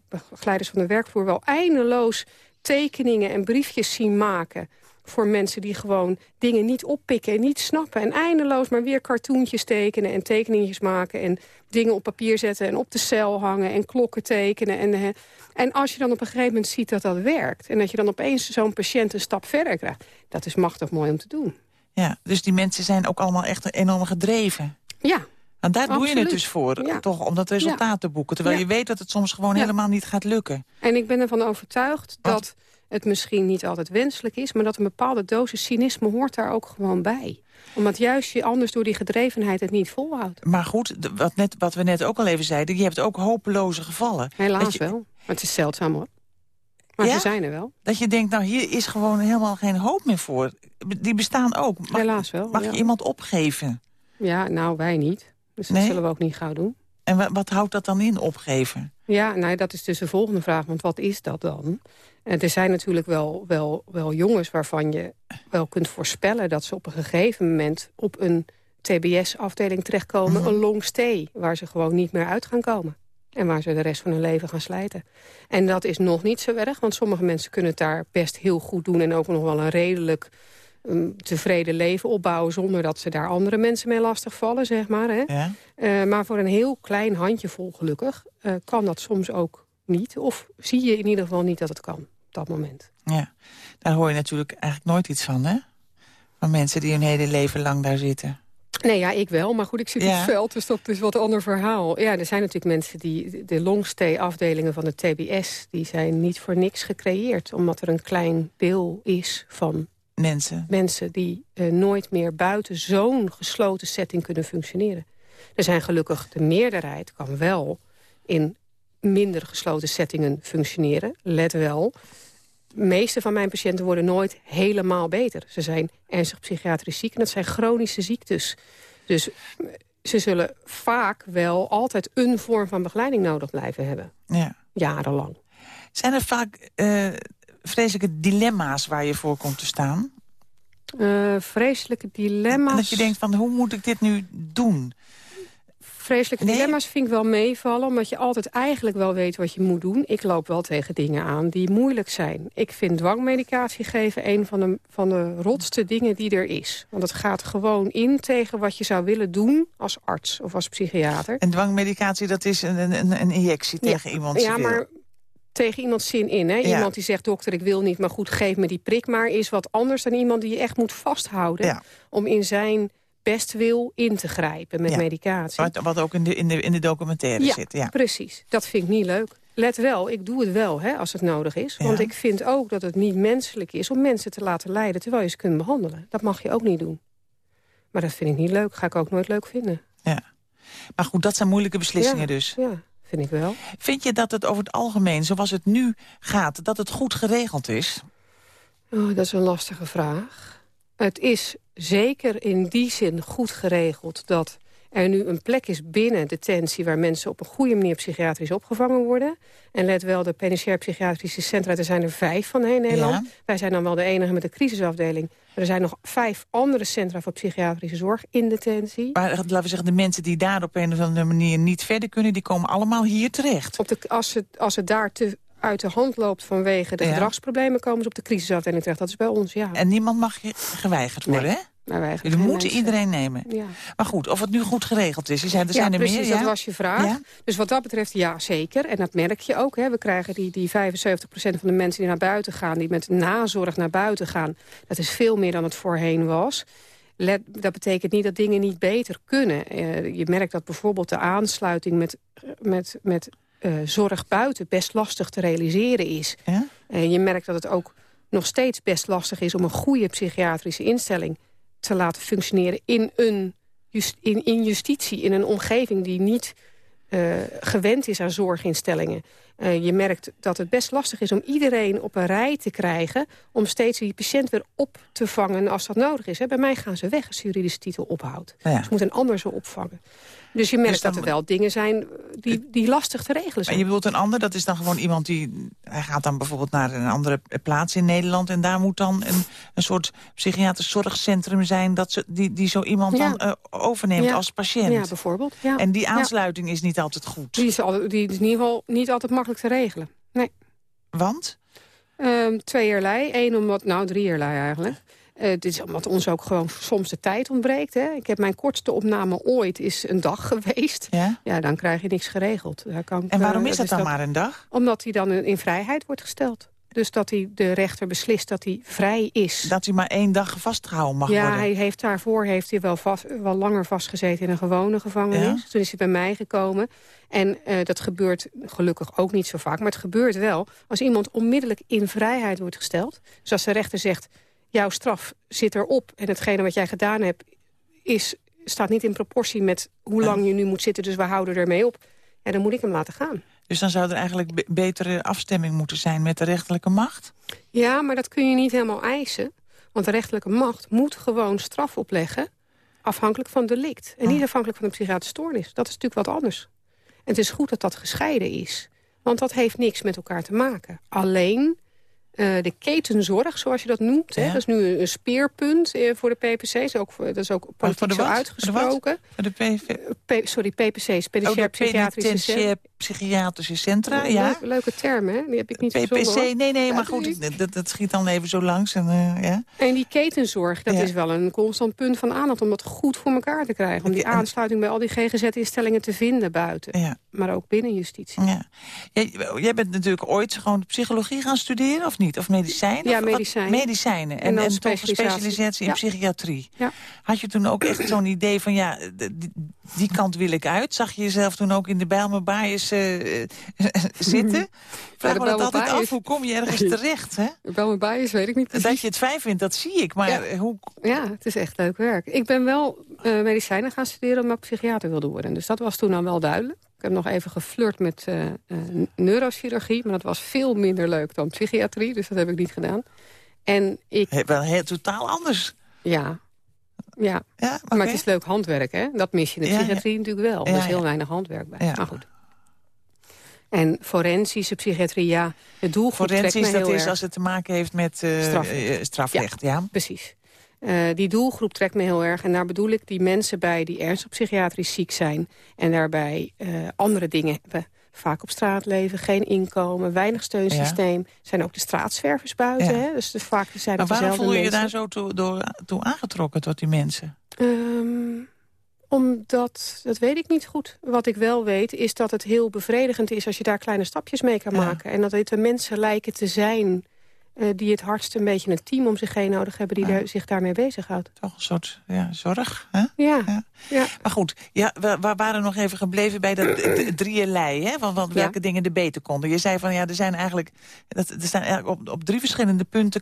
begeleiders van de werkvloer wel eindeloos tekeningen en briefjes zien maken voor mensen die gewoon dingen niet oppikken en niet snappen. En eindeloos maar weer cartoontjes tekenen en tekeningetjes maken... en dingen op papier zetten en op de cel hangen en klokken tekenen. En, en als je dan op een gegeven moment ziet dat dat werkt... en dat je dan opeens zo'n patiënt een stap verder krijgt... dat is machtig mooi om te doen. Ja, dus die mensen zijn ook allemaal echt enorm gedreven. Ja, en daar doe je het dus voor, toch om dat resultaat te boeken. Terwijl je weet dat het soms gewoon helemaal niet gaat lukken. En ik ben ervan overtuigd dat het misschien niet altijd wenselijk is... maar dat een bepaalde dosis cynisme hoort daar ook gewoon bij omdat juist je anders door die gedrevenheid het niet volhoudt. Maar goed, wat, net, wat we net ook al even zeiden... je hebt ook hopeloze gevallen. Helaas wel. Maar het is zeldzaam hoor. Maar ze zijn er wel. Dat je denkt, nou hier is gewoon helemaal geen hoop meer voor. Die bestaan ook. Mag, Helaas wel. Mag je iemand opgeven? Ja, nou wij niet. Dus dat zullen we ook niet gauw doen. En wat houdt dat dan in, opgeven? Ja, nou, dat is dus de volgende vraag. Want wat is dat dan? En er zijn natuurlijk wel, wel, wel jongens waarvan je wel kunt voorspellen... dat ze op een gegeven moment op een TBS-afdeling terechtkomen... Mhm. een long stay, waar ze gewoon niet meer uit gaan komen. En waar ze de rest van hun leven gaan slijten. En dat is nog niet zo erg, want sommige mensen kunnen het daar best heel goed doen... en ook nog wel een redelijk um, tevreden leven opbouwen... zonder dat ze daar andere mensen mee lastigvallen, zeg maar. Hè? Ja. Uh, maar voor een heel klein handjevol gelukkig uh, kan dat soms ook niet. Of zie je in ieder geval niet dat het kan op dat moment. Ja, daar hoor je natuurlijk eigenlijk nooit iets van, hè? Van mensen die hun hele leven lang daar zitten. Nee, ja, ik wel. Maar goed, ik zit in het veld, dus dat is wat een ander verhaal. Ja, er zijn natuurlijk mensen die... De longstay-afdelingen van de TBS... die zijn niet voor niks gecreëerd. Omdat er een klein deel is van mensen, mensen die uh, nooit meer buiten zo'n gesloten setting kunnen functioneren. Er zijn gelukkig de meerderheid kan wel in minder gesloten settingen functioneren. Let wel, de meeste van mijn patiënten worden nooit helemaal beter. Ze zijn ernstig psychiatrisch ziek en dat zijn chronische ziektes. Dus eh, ze zullen vaak wel altijd een vorm van begeleiding nodig blijven hebben. Ja. Jarenlang. Zijn er vaak uh, vreselijke dilemma's waar je voor komt te staan? Uh, vreselijke dilemma's... En dat je denkt van, hoe moet ik dit nu doen? Vreselijke dilemma's vind ik wel meevallen... omdat je altijd eigenlijk wel weet wat je moet doen. Ik loop wel tegen dingen aan die moeilijk zijn. Ik vind dwangmedicatie geven een van de, van de rotste dingen die er is. Want het gaat gewoon in tegen wat je zou willen doen als arts of als psychiater. En dwangmedicatie, dat is een, een, een injectie tegen iemand? Ja, maar tegen iemand zin in. Hè? Iemand die zegt, dokter, ik wil niet, maar goed, geef me die prik maar... is wat anders dan iemand die je echt moet vasthouden... om in zijn best wil in te grijpen met medicatie. Wat, wat, ook in de, in de, in de documentaire zit. Ja, precies. Dat vind ik niet leuk. Let wel, ik doe het wel hè, als het nodig is. Want ik vind ook dat het niet menselijk is om mensen te laten lijden... terwijl je ze kunt behandelen. Dat mag je ook niet doen. Maar dat vind ik niet leuk. Ga ik ook nooit leuk vinden. Ja. Maar goed, dat zijn moeilijke beslissingen dus. Ja, vind ik wel. Vind je dat het over het algemeen, zoals het nu gaat... dat het goed geregeld is? Oh, dat is een lastige vraag. Het is zeker in die zin goed geregeld... dat er nu een plek is binnen detentie... waar mensen op een goede manier psychiatrisch opgevangen worden. En let wel, de penitentiair psychiatrische centra... er zijn er vijf van in Nederland. Wij zijn dan wel de enige met een crisisafdeling. Maar er zijn nog vijf andere centra voor psychiatrische zorg in detentie. Maar laten we zeggen, de mensen die daar op een of andere manier niet verder kunnen... die komen allemaal hier terecht. Op de, als, het, als het daar te uit de hand loopt vanwege de gedragsproblemen... komen ze op de crisisafdeling terecht. Dat is bij ons, ja. En niemand mag geweigerd worden, hè? Maar we moeten iedereen nemen. Ja. Maar goed, of het nu goed geregeld is. Er zijn, er zijn er precies, meer, dat was je vraag. Dus wat dat betreft, ja, zeker. En dat merk je ook. Hè. We krijgen die, die 75% van de mensen die naar buiten gaan... die met nazorg naar buiten gaan. Dat is veel meer dan het voorheen was. Let, dat betekent niet dat dingen niet beter kunnen. Uh, je merkt dat bijvoorbeeld de aansluiting met, met, met uh, zorg buiten... best lastig te realiseren is. Ja? Uh, je merkt dat het ook nog steeds best lastig is... om een goede psychiatrische instelling te laten functioneren in een in, in justitie, in een omgeving die niet uh, gewend is aan zorginstellingen. Uh, je merkt dat het best lastig is om iedereen op een rij te krijgen... om steeds die patiënt weer op te vangen als dat nodig is. Hè. Bij mij gaan ze weg als de juridische titel ophoudt. Ja. Dus moet een ander ze opvangen. Dus je merkt dus dat er wel dingen zijn die, die lastig te regelen zijn. En je bedoelt een ander, dat is dan gewoon iemand die... hij gaat dan bijvoorbeeld naar een andere plaats in Nederland... en daar moet dan een, een soort psychiatrisch zorgcentrum zijn... Dat ze, die, die zo iemand dan uh, overneemt als patiënt. Ja, bijvoorbeeld. Ja. En die aansluiting is niet altijd goed. Die is, al, die is in ieder geval niet altijd makkelijk te regelen. Nee. Want? Um, tweeërlei. Eén omdat, nou drieërlei eigenlijk. Uh, dit is omdat ons ook gewoon soms de tijd ontbreekt. Hè. Ik heb mijn kortste opname ooit is een dag geweest. Ja, ja dan krijg je niks geregeld. Kan, en waarom is dat dan maar een dag? Omdat hij dan in vrijheid wordt gesteld. Dus dat hij, de rechter beslist dat hij vrij is. Dat hij maar één dag vastgehouden mag ja, worden? Ja, hij heeft daarvoor heeft hij wel, vast, wel langer vastgezeten in een gewone gevangenis. Toen is hij bij mij gekomen. En uh, dat gebeurt gelukkig ook niet zo vaak. Maar het gebeurt wel als iemand onmiddellijk in vrijheid wordt gesteld. Dus als de rechter zegt, jouw straf zit erop... en hetgene wat jij gedaan hebt is, staat niet in proportie met hoe lang je nu moet zitten... dus we houden ermee op. Ja, dan moet ik hem laten gaan. Dus dan zou er eigenlijk betere afstemming moeten zijn met de rechterlijke macht? Ja, maar dat kun je niet helemaal eisen. Want de rechterlijke macht moet gewoon straf opleggen... afhankelijk van delict. En niet afhankelijk van de psychiatrische stoornis. Dat is natuurlijk wat anders. En het is goed dat dat gescheiden is. Want dat heeft niks met elkaar te maken. Alleen uh, de ketenzorg, zoals je dat noemt. Hè? Dat is nu een speerpunt uh, voor de PPC's. Ook, voor, dat is ook politiek zo uitgesproken. Voor de, PV... P sorry, PPC's, penitentiair oh, psychiatrische psychiatrische centra, ja. leuke term, hè? Die heb ik niet PPC, nee, nee, maar goed, dat, dat schiet dan even zo langs. En, uh, ja. en die ketenzorg, dat is wel een constant punt van aandacht... om dat goed voor elkaar te krijgen. Om die aansluiting bij al die GGZ-instellingen te vinden buiten. Ja. Maar ook binnen justitie. Ja. Jij, jij bent natuurlijk ooit gewoon psychologie gaan studeren, of niet? Of medicijnen? Ja, medicijnen. Medicijnen. En, en, en specialisatie in psychiatrie. Ja. Had je toen ook echt zo'n idee van, ja, die, die, kant wil ik uit? Zag je jezelf toen ook in de Bijlmerbaaiers uh, zitten? Vraag me dat altijd af, hoe kom je ergens terecht? Hè? Bij mijn weet ik niet precies. Dat je het fijn vindt, dat zie ik. Maar ja. hoe... ja, het is echt leuk werk. Ik ben wel uh, medicijnen gaan studeren omdat ik psychiater wilde worden. Dus dat was toen dan wel duidelijk. Ik heb nog even geflirt met uh, neurochirurgie, maar dat was veel minder leuk dan psychiatrie. Dus dat heb ik niet gedaan. En ik... He, wel heel totaal anders. Ja, ja. ja maar het is leuk handwerk, hè? Dat mis je in de psychiatrie natuurlijk wel. er is heel weinig handwerk bij. Maar goed. En forensische psychiatrie, ja, de doelgroep Forensisch, dat is als het te maken heeft met uh, strafrecht. strafrecht. ja, precies. Uh, die doelgroep trekt me heel erg. En daar bedoel ik die mensen bij die ernstig psychiatrisch ziek zijn... en daarbij uh, andere dingen hebben. Vaak op straat leven, geen inkomen, weinig steunsysteem. Ja. Zijn ook de straatzwervers buiten. Ja. Hè? Dus de, vaak zijn maar waarom voel je je daar zo toe, door, toe aangetrokken tot die mensen? Um, omdat, dat weet ik niet goed. Wat ik wel weet, is dat het heel bevredigend is... als je daar kleine stapjes mee kan maken. En dat het de mensen lijken te zijn... Uh, die het hardst een beetje een team om zich heen nodig hebben... die ja. zich daarmee bezighoudt. Toch een soort ja, zorg, hè? Ja. ja. ja. Maar goed, ja, we, we, waren nog even gebleven bij dat drieënlei... Hè, van, van welke dingen er beter konden. Je zei van, ja, er zijn eigenlijk... Dat, er zijn eigenlijk op, op drie verschillende punten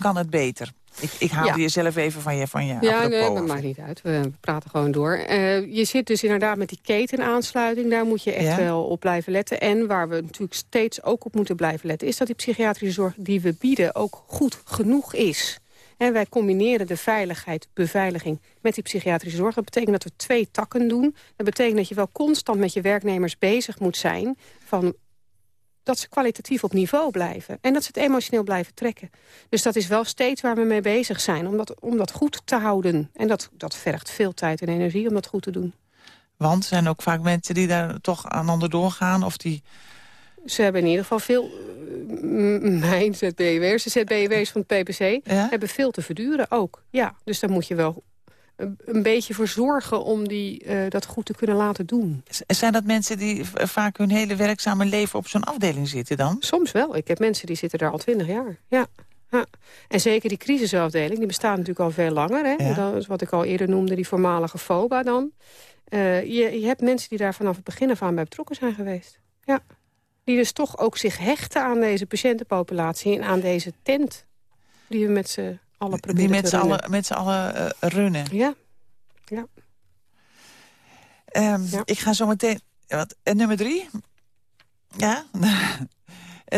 kan het beter. Ik, ik haalde ja. je zelf even van je van je Ja, nee, dat maakt niet uit. We praten gewoon door. Uh, je zit dus inderdaad met die ketenaansluiting. Daar moet je echt ja. wel op blijven letten. En waar we natuurlijk steeds ook op moeten blijven letten... is dat die psychiatrische zorg die we bieden ook goed genoeg is. En wij combineren de veiligheid, beveiliging met die psychiatrische zorg. Dat betekent dat we twee takken doen. Dat betekent dat je wel constant met je werknemers bezig moet zijn... van dat ze kwalitatief op niveau blijven. En dat ze het emotioneel blijven trekken. Dus dat is wel steeds waar we mee bezig zijn. Om dat, om dat goed te houden. En dat, dat vergt veel tijd en energie om dat goed te doen. Want er zijn ook vaak mensen die daar toch aan onderdoor gaan? Of die... Ze hebben in ieder geval veel... Mijn ZBW'ers, de ZBW'ers van het PPC... Ja? hebben veel te verduren ook. Ja, dus daar moet je wel een beetje voor zorgen om die, uh, dat goed te kunnen laten doen. Zijn dat mensen die vaak hun hele werkzame leven op zo'n afdeling zitten dan? Soms wel. Ik heb mensen die zitten daar al twintig jaar. Ja. ja. En zeker die crisisafdeling, die bestaat natuurlijk al veel langer. Hè? Ja. Dat is wat ik al eerder noemde, die voormalige FOBA dan. Uh, je, je hebt mensen die daar vanaf het begin af aan bij betrokken zijn geweest. Ja. Die dus toch ook zich hechten aan deze patiëntenpopulatie... en aan deze tent die we met alle proberen die met te runnen. Alle, met z'n allen uh, runnen. Ja. Ja. Um, ja. Ik ga zo meteen... Wat, en nummer drie? Ja?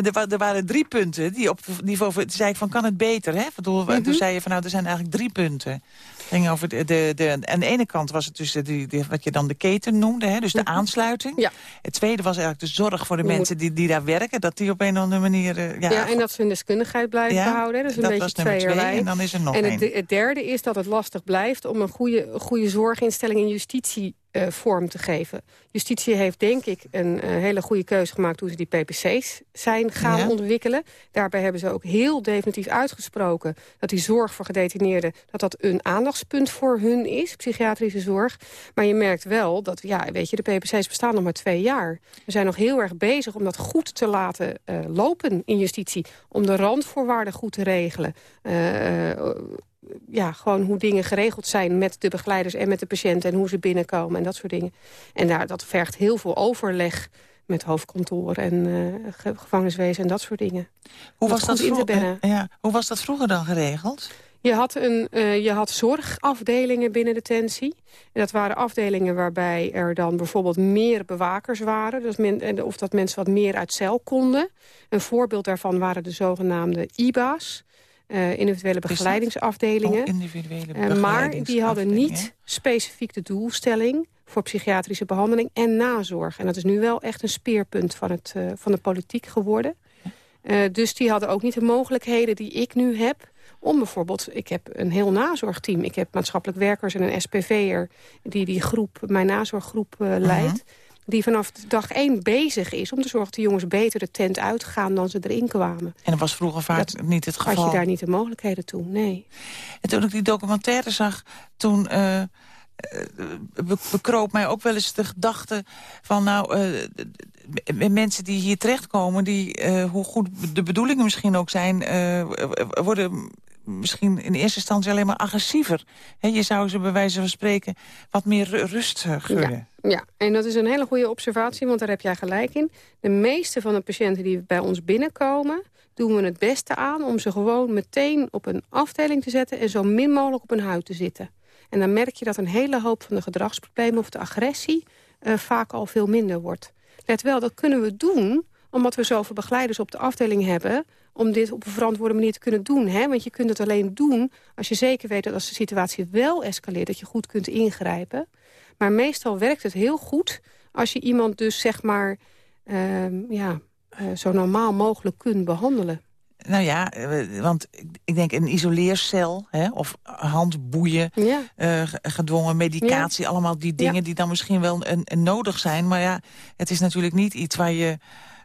er, er, waren drie punten. Die op niveau, toen zei ik van, kan het beter? Hè? Toen mhm. zei je van, nou, er zijn eigenlijk drie punten ging over de, de, de, aan de ene kant was het dus wat je dan de keten noemde, hè, dus de mhm. aansluiting. Ja. Het tweede was eigenlijk de zorg voor de mensen die, die daar werken, dat die op een of andere manier... Uh, ja, ja, en dat ze hun deskundigheid blijven behouden. Dat is een dat beetje tweeërlei. En dan is er nog En het, het, derde is dat het lastig blijft om een goede, goede zorginstelling in justitie vorm te geven. Justitie heeft denk ik een uh, hele goede keuze gemaakt... toen ze die PPC's zijn gaan ontwikkelen. Daarbij hebben ze ook heel definitief uitgesproken... dat die zorg voor gedetineerden dat dat een aandachtspunt voor hun is, psychiatrische zorg. Maar je merkt wel dat, ja, weet je, de PPC's bestaan nog maar twee jaar. We zijn nog heel erg bezig om dat goed te laten uh, lopen in justitie. Om de randvoorwaarden goed te regelen ja, gewoon hoe dingen geregeld zijn met de begeleiders en met de patiënten... en hoe ze binnenkomen en dat soort dingen. En daar, dat vergt heel veel overleg met hoofdkantoor en uh, gevangeniswezen en dat soort dingen. Hoe was, dat vroeger, ja, hoe was dat vroeger dan geregeld? Je had, een, uh, je had zorgafdelingen binnen detentie. En dat waren afdelingen waarbij er dan bijvoorbeeld meer bewakers waren. Dus men, of dat mensen wat meer uit cel konden. Een voorbeeld daarvan waren de zogenaamde IBA's. Uh, individuele begeleidingsafdelingen. Oh, individuele uh, maar die hadden niet specifiek de doelstelling voor psychiatrische behandeling en nazorg. En dat is nu wel echt een speerpunt van, het, uh, van de politiek geworden. dus die hadden ook niet de mogelijkheden die ik nu heb om bijvoorbeeld, ik heb een heel nazorgteam. Ik heb maatschappelijk werkers en een SPV'er die die groep, mijn nazorggroep leidt. Mhm die vanaf dag één bezig is om te zorgen dat de jongens beter de tent uitgaan dan ze erin kwamen. En dat was vroeger vaak niet het geval? Had je daar niet de mogelijkheden toe, nee. En toen ik die documentaire zag, toen... Uh, bekroop mij ook wel eens de gedachte van... nou, uh, mensen die hier terechtkomen... Die, uh, hoe goed de bedoelingen misschien ook zijn... worden misschien in eerste instantie alleen maar agressiever. je zou ze bij wijze van spreken wat meer rust uh, gunnen. Ja, ja, en dat is een hele goede observatie, want daar heb jij gelijk in. De meeste van de patiënten die bij ons binnenkomen doen we het beste aan om ze gewoon meteen op een afdeling te zetten... en zo min mogelijk op een huid te zitten. En dan merk je dat een hele hoop van de gedragsproblemen of de agressie... Uh, vaak al veel minder wordt. Let wel, dat kunnen we doen omdat we zoveel begeleiders op de afdeling hebben om dit op een verantwoorde manier te kunnen doen. Hè? Want je kunt het alleen doen als je zeker weet dat als de situatie wel escaleert... dat je goed kunt ingrijpen. Maar meestal werkt het heel goed als je iemand dus zeg maar... Uh, ja, uh, zo normaal mogelijk kunt behandelen. Nou ja, eh, want ik denk een isoleercel hè, of handboeien, ja. uh, gedwongen medicatie... allemaal die dingen die dan misschien wel een, een nodig zijn. Maar ja, het is natuurlijk niet iets waar je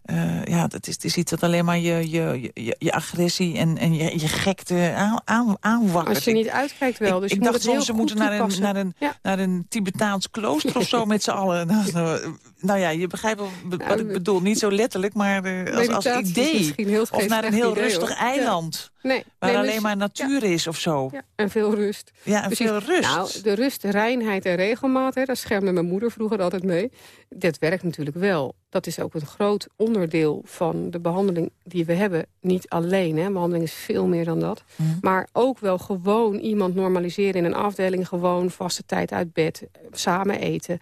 uh, ja, dat is, het is iets dat alleen maar je, je, je, je agressie en, en je, je gekte aan, aan, aanwakkert. Als je niet uitkijkt wel. Dus ik, dacht soms, ze moeten naar een, naar, een, naar een Tibetaans klooster of zo met z'n allen. Nou, nou, ja, je begrijpt wat nou, ik bedoel. Niet zo letterlijk, maar uh, als, als idee. Of naar een heel rustig eiland. Nee, waar alleen maar natuur is of zo. Ja, en veel rust. Ja, en veel rust. Nou, de rust, reinheid en regelmaat, hè, dat schermde mijn moeder vroeger altijd mee. Dat werkt natuurlijk wel. Dat is ook een groot onderdeel van de behandeling die we hebben. Niet alleen, hè. behandeling is veel meer dan dat. Mhm. Maar ook wel gewoon iemand normaliseren in een afdeling. Gewoon vaste tijd uit bed, samen eten,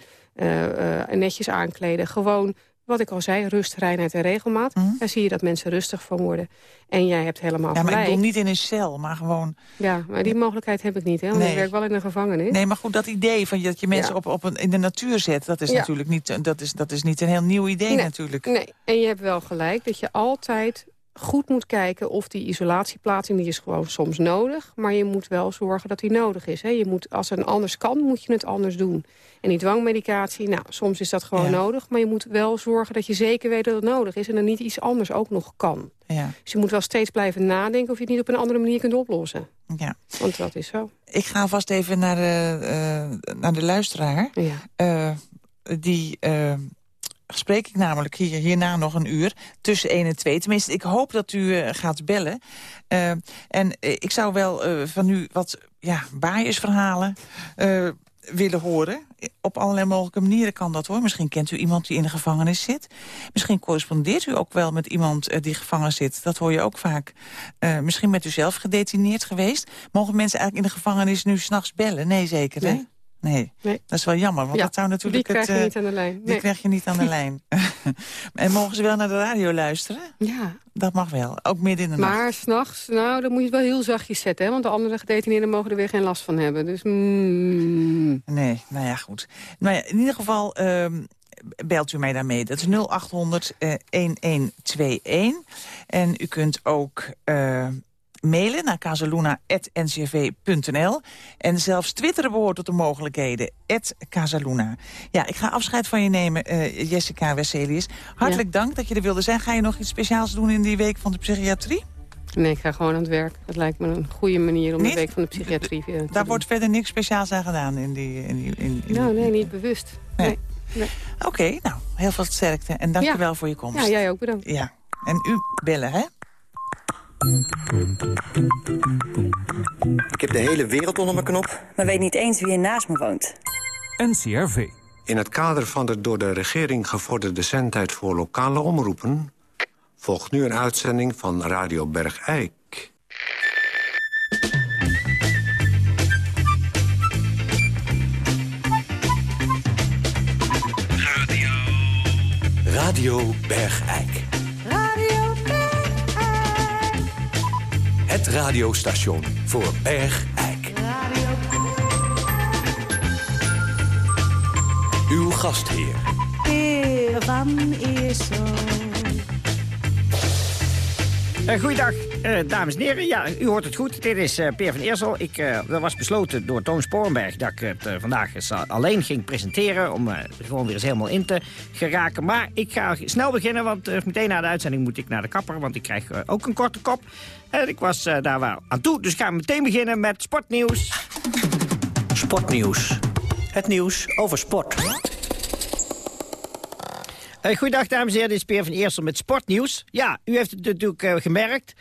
netjes aankleden. Gewoon wat ik al zei, rust, reinheid en regelmaat. Mm Daar zie je dat mensen rustig van worden. En jij hebt helemaal ja, maar ik bedoel niet in een cel, maar gewoon... Ja, maar die mogelijkheid heb ik niet, hè, want nee. ik werk wel in een gevangenis. Nee, maar goed, dat idee van dat je mensen op, op een, in de natuur zet... dat is natuurlijk niet, dat is, dat is niet een heel nieuw idee nee. natuurlijk. Nee, en je hebt wel gelijk dat je altijd goed moet kijken of die isolatieplaatsing, die is gewoon soms nodig. Maar je moet wel zorgen dat die nodig is. Hè. Je moet, als het anders kan, moet je het anders doen. En die dwangmedicatie, nou, soms is dat gewoon nodig. Maar je moet wel zorgen dat je zeker weet dat het nodig is... en er niet iets anders ook nog kan. Ja. Dus je moet wel steeds blijven nadenken... of je het niet op een andere manier kunt oplossen. Ja. Want dat is zo. Ik ga vast even naar de, uh, naar de luisteraar. Ja. Uh, die... Uh, spreek ik namelijk hier, hierna nog een uur. Tussen 1 en 2. Tenminste, ik hoop dat u uh, gaat bellen. Uh, en uh, ik zou wel van u wat ja, baaiersverhalen willen horen. Op allerlei mogelijke manieren kan dat hoor. Misschien kent u iemand die in de gevangenis zit. Misschien correspondeert u ook wel met iemand die gevangen zit. Dat hoor je ook vaak. misschien bent u zelf gedetineerd geweest. Mogen mensen eigenlijk in de gevangenis nu s'nachts bellen? Nee, zeker hè? Nee. dat is wel jammer, want Ja, dat zou natuurlijk... Die krijg je het, niet aan de lijn. Die krijg je niet aan de lijn. en mogen ze wel naar de radio luisteren? Ja, Dat mag wel, ook midden in de nacht. maar s'nachts, nou, dan moet je het wel heel zachtjes zetten. Hè? Want de andere gedetineerden mogen er weer geen last van hebben. Dus mm, Nee, nou ja, goed. Nou ja, in ieder geval ehm, belt u mij daarmee. Dat is 0800 eh, 1121. En u kunt ook eh, mailen naar casaluna.ncv.nl. En zelfs twitteren behoort tot de mogelijkheden. Casaluna. Ja, ik ga afscheid van je nemen, eh, Jessica Wesselius. Hartelijk dank dat je er wilde zijn. Ga je nog iets speciaals doen in die week van de psychiatrie? nee, ik ga gewoon aan het werk. Dat lijkt me een goede manier om Niet? de week van de psychiatrie eh, te Daar doen. wordt verder niks speciaals aan gedaan in die... In die in, in- Nou, nee, niet bewust. Nee. Nee. Oké, nou, heel veel sterkte. En dank Ja. je wel voor je komst. Ja, jij ook bedankt. Ja, en u bellen, hè? Ik heb de hele wereld onder mijn knop. maar weet niet eens wie er naast me woont. NCRV. In het kader van de door de regering gevorderde zendtijd voor lokale omroepen... volgt nu een uitzending van Radio Bergijk. Radio Bergijk. Het radiostation voor Bergijk. Uw gastheer. Peer van Eersel. Goeiedag, eh, dames en heren. Ja, u hoort het goed. Dit is eh, Peer van Eersel. Ik eh, er was besloten door Toon Sporenberg dat ik het vandaag eens alleen ging presenteren... om gewoon weer eens helemaal in te geraken. Maar ik ga snel beginnen, want meteen na de uitzending moet ik naar de kapper... want ik krijg ook een korte kop. En ik was daar wel aan toe, dus ik ga meteen beginnen met sportnieuws. Sportnieuws. Het nieuws over sport. Eh goeiedag, dames en heren. Dit is Peer van Eersel met sportnieuws. Ja, u heeft het natuurlijk gemerkt.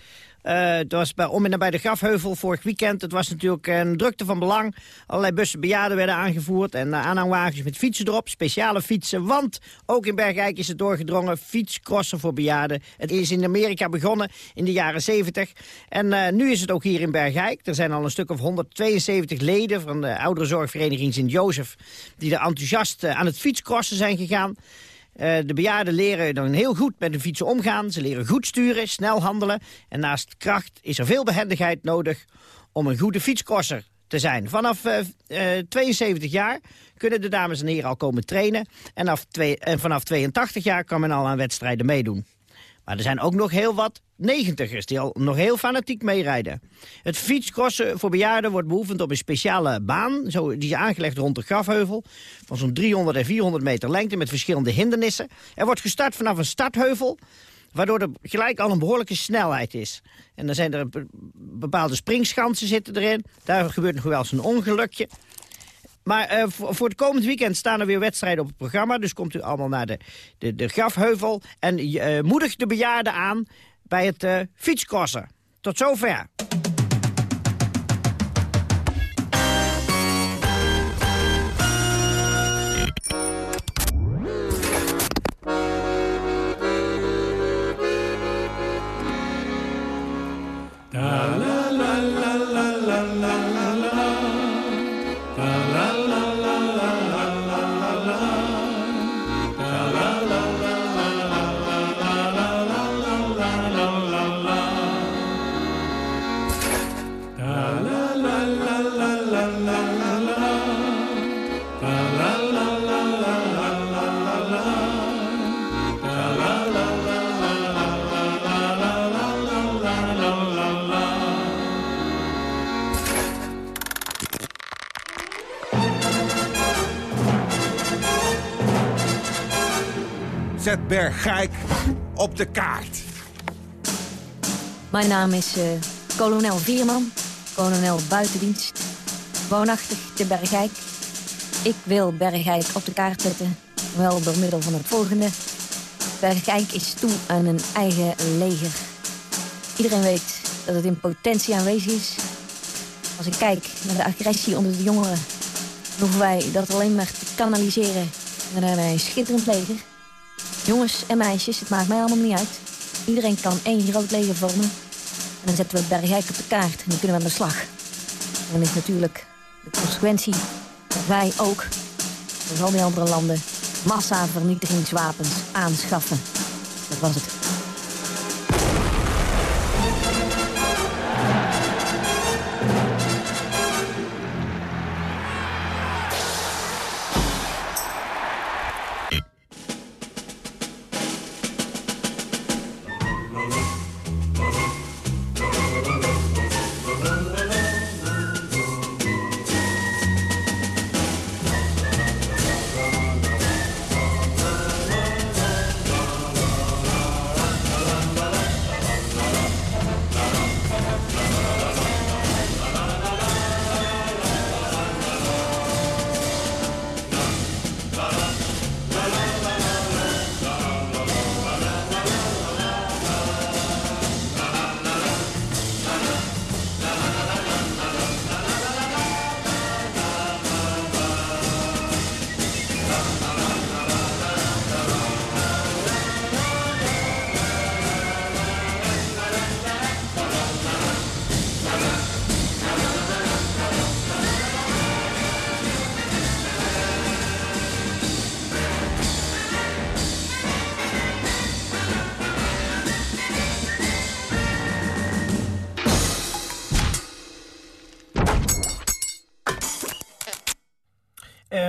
Eh, het was bij, om en nabij de Grafheuvel vorig weekend. Het was natuurlijk een drukte van belang. Allerlei bussen bejaarden werden aangevoerd. En uh, aanhangwagens met fietsen erop. Speciale fietsen. Want ook in Bergijk is het doorgedrongen. Fietscrossen voor bejaarden. Het is in Amerika begonnen in de jaren 70. En uh, nu is het ook hier in Bergijk. Er zijn al een stuk of 172 leden van de ouderenzorgvereniging Sint-Jozef... die er enthousiast uh, aan het fietscrossen zijn gegaan. Uh, de bejaarden leren dan heel goed met de fietsen omgaan. Ze leren goed sturen, snel handelen. En naast kracht is er veel behendigheid nodig om een goede fietscrosser te zijn. Vanaf uh, uh, 72 jaar kunnen de dames en heren al komen trainen. En, af twee, en vanaf 82 jaar kan men al aan wedstrijden meedoen. Maar er zijn ook nog heel wat negentigers die al nog heel fanatiek meerijden. Het fietscrossen voor bejaarden wordt beoefend op een speciale baan... Zo, die is aangelegd rond de grafheuvel... van zo'n 300 en 400 meter lengte met verschillende hindernissen. Er wordt gestart vanaf een startheuvel... waardoor er gelijk al een behoorlijke snelheid is. En dan zijn er bepaalde springschansen zitten erin. Daar gebeurt nog wel eens een ongelukje. Maar uh, voor, het komend weekend staan er weer wedstrijden op het programma. Dus komt u allemaal naar de, de, de grafheuvel. En uh, moedig de bejaarden aan bij het uh, fietscrossen. Tot zover. Zet Bergijk op de kaart. Mijn naam is uh, kolonel Vierman, kolonel buitendienst, woonachtig te Bergijk. Ik wil Bergijk op de kaart zetten, wel door middel van het volgende. Bergijk is toe aan een eigen leger. Iedereen weet dat het in potentie aanwezig is. Als ik kijk naar de agressie onder de jongeren... hoeven wij dat alleen maar te kanaliseren. En dan hebben wij een schitterend leger. Jongens en meisjes, het maakt mij allemaal niet uit. Iedereen kan één groot leger vormen. En dan zetten we Bergijk op de kaart en dan kunnen we aan de slag. En dan is natuurlijk de consequentie dat Wij ook. Zoals al die andere landen. Massavernietigingswapens aanschaffen. Dat was het.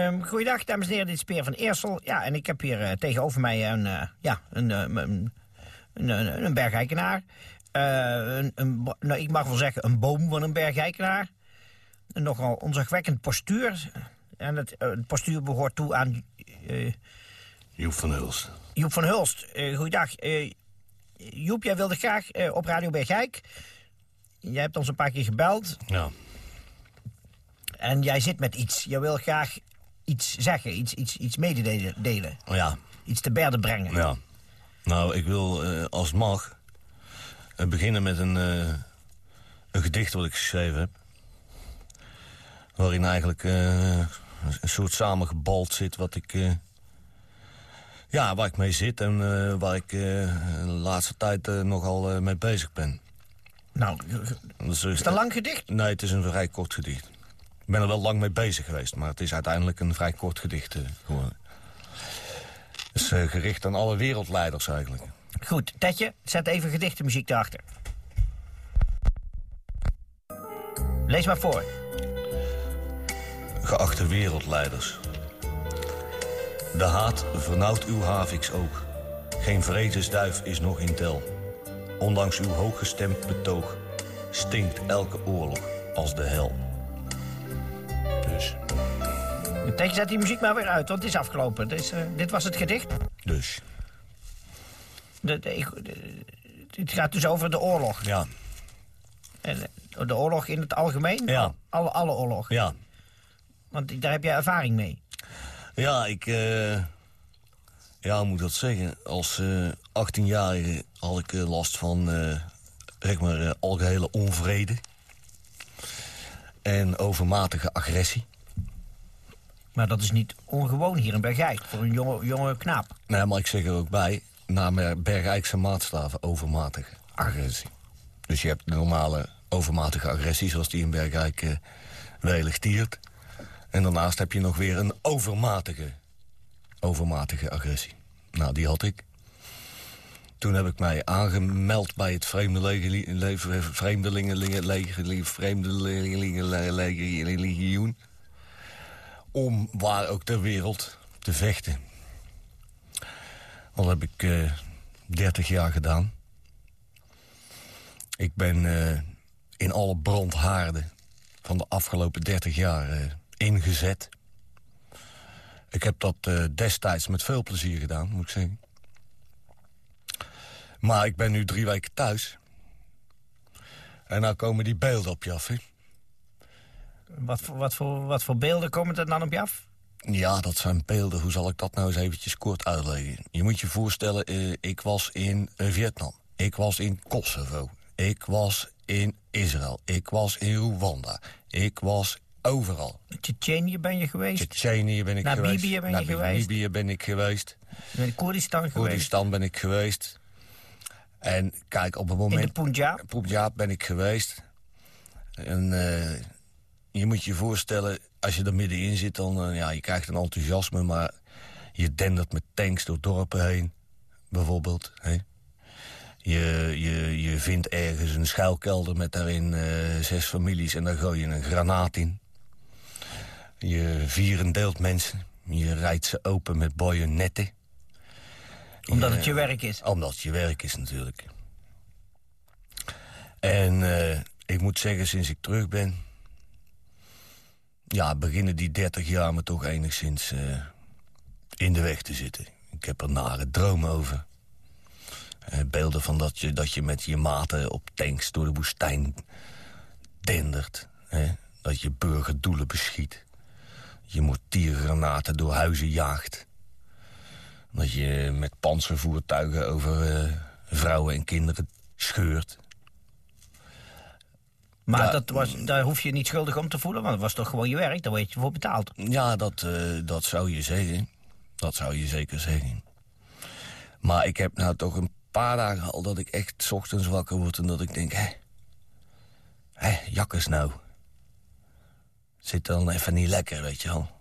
Ehm goeiedag, dames en heren, dit is Peer van Eersel. Ja, en ik heb hier eh, tegenover mij een, eh, ja, een, eh, een, een, een, een bergeikenaar. Een, nou, ik mag wel zeggen een boom van een bergeikenaar. Een nogal onzagwekkend postuur. En het, het postuur behoort toe aan Joep van Hulst. Joep van Hulst. Goeiedag. Joep, jij wilde graag op Radio Bergijk. Jij hebt ons een paar keer gebeld. Ja. En jij zit met iets. Jij wil graag iets zeggen, iets, iets, iets mededelen. delen. Ja. Iets te berden brengen. Ja. Nou, ik wil, eh, als het mag, eh, beginnen met een, eh, een gedicht wat ik geschreven heb. Waarin eigenlijk een soort samengebald zit wat ik... ja, waar ik mee zit en waar ik de laatste tijd nogal mee bezig ben. Nou, is het een lang gedicht? Nee, het is een vrij kort gedicht. Ik ben er wel lang mee bezig geweest, maar het is uiteindelijk een vrij kort gedicht eh, geworden. Het is eh, gericht aan alle wereldleiders eigenlijk. Goed, Tetje, zet even gedichtenmuziek erachter. Lees maar voor. Geachte wereldleiders. De haat vernauwt uw haviks ook. Geen vredesduif is nog in tel. Ondanks uw hooggestemd betoog stinkt elke oorlog als de hel. Dus, Tetje, zet die muziek maar weer uit, want het is afgelopen. Eh, dit was het gedicht. dus, De, de, ik- de- het gaat dus over de oorlog. ja, En, eh, de oorlog in het algemeen? Ja. Alle, alle oorlog. ja. Want daar heb jij ervaring mee. Ja, ik... eh, ja, moet dat zeggen? Als eh 18-jarige had ik last van, zeg maar, eh, algehele onvrede. En overmatige agressie. Maar dat is niet ongewoon hier in Bergijk voor een jonge, jonge knaap. Nee, maar ik zeg er ook bij, naar Bergijkse maatstaven, overmatige agressie. Dus je hebt de normale overmatige agressie, zoals die in Bergijk eh, welig tiert. En daarnaast heb je nog weer een overmatige, overmatige agressie. Nou, die had ik. Toen heb ik mij aangemeld bij het Vreemdelingenlegioen. Vreemdelingenlegioen. Om waar ook ter wereld te vechten. Dat heb ik eh 30 jaar gedaan. Ik ben eh, in alle brandhaarden van de afgelopen 30 jaar eh, ingezet. Ik heb dat eh, destijds met veel plezier gedaan, moet ik zeggen. Maar ik ben nu drie weken thuis. En nou komen die beelden op je af, hè? Wat voor, wat, voor, wat voor beelden komen er dan op je af? Ja, dat zijn beelden. Hoe zal ik dat nou eens eventjes kort uitleggen? Je moet je voorstellen, eh, ik was in eh, Vietnam. Ik was in Kosovo. Ik was in Israël. Ik was in Rwanda. Ik was overal. Tsjetsjenië ben je geweest? Tsjetsjenië ben ik Namibië geweest. ben je geweest? Namibië ben ik geweest. In Koerdistan geweest? Koerdistan ben ik geweest. En kijk, op het moment... In de Punjab? Punjab ben ik geweest. En eh, je moet je voorstellen, als je er middenin zit, dan uh, ja, je krijgt een enthousiasme... maar je dendert met tanks door dorpen heen, bijvoorbeeld. Hè? Je, je, je vindt ergens een schuilkelder met daarin uh, zes families... en daar gooi je een granaat in. Je vierendeelt mensen. Je rijdt ze open met bajonetten. Omdat het je werk is? Omdat het je werk is, natuurlijk. En uh, ik moet zeggen, sinds ik terug ben... ja, beginnen die 30 jaar me toch enigszins uh, in de weg te zitten. Ik heb er nare dromen over. Uh, beelden van dat je, dat je met je maten op tanks door de woestijn dendert. Hè? Dat je burgerdoelen beschiet. Je mortiergranaten door huizen jaagt. Dat je met panzervoertuigen over uh, vrouwen en kinderen scheurt. Maar ja, dat was, daar hoef je niet schuldig om te voelen, want het was toch gewoon je werk, daar word je voor betaald. Ja, dat, uh, dat zou je zeggen. Dat zou je zeker zeggen. Maar ik heb nou toch een paar dagen al dat ik echt 's ochtends wakker word en dat ik denk, hé, hé, jakkes nou. Zit dan even niet lekker, weet je wel.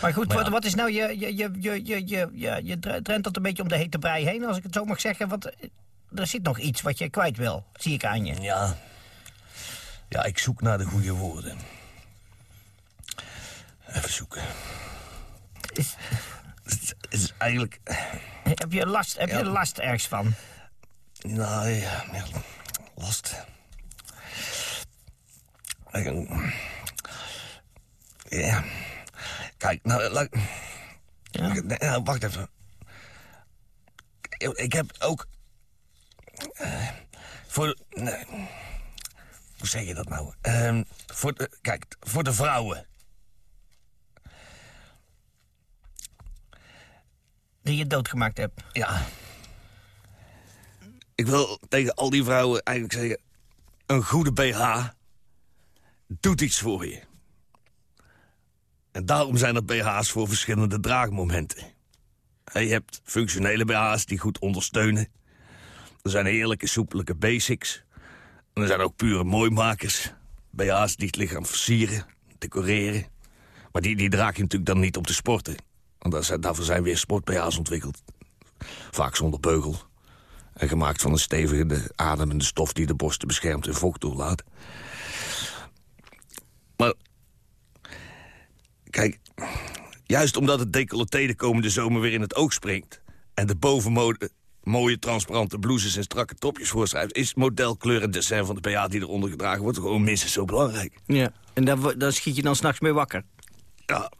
Maar goed, maar ja. wat, wat, is nou je, je, je, je, je, je, je, je drent dat een beetje om de hete brei heen, als ik het zo mag zeggen. Want er zit nog iets wat je kwijt wil, zie ik aan je. Ja, ja ik zoek naar de goede woorden. Even zoeken. Is, het is eigenlijk... Heb je last, heb ja. je last ergens van? Nou, ja, last... Ja. Kijk, nou. Ja? Nou, wacht even. Ik heb ook... Uh, voor... Nee, hoe zeg je dat nou? Uh, voor de, kijk, voor de vrouwen. Die je doodgemaakt hebt? Ja. Ik wil tegen al die vrouwen eigenlijk zeggen... een goede BH doet iets voor je. En daarom zijn er BH's voor verschillende draagmomenten. Je hebt functionele BH's die goed ondersteunen. Er zijn heerlijke, soepelijke basics. En er zijn ook pure mooimakers. BH's die het lichaam versieren, decoreren. Maar die, die draag je natuurlijk dan niet om te sporten. Want daarvoor zijn weer sport-BH's ontwikkeld. Vaak zonder beugel. En gemaakt van een stevige, ademende stof die de borsten beschermt en vocht toelaat. Kijk, juist omdat het decolleté de komende zomer weer in het oog springt... en de bovenmode mooie transparante blouses en strakke topjes voorschrijft... is modelkleur en dessin van de PA die eronder gedragen wordt... gewoon minstens zo belangrijk. Ja, en daar, daar schiet je dan s'nachts mee wakker? Ja.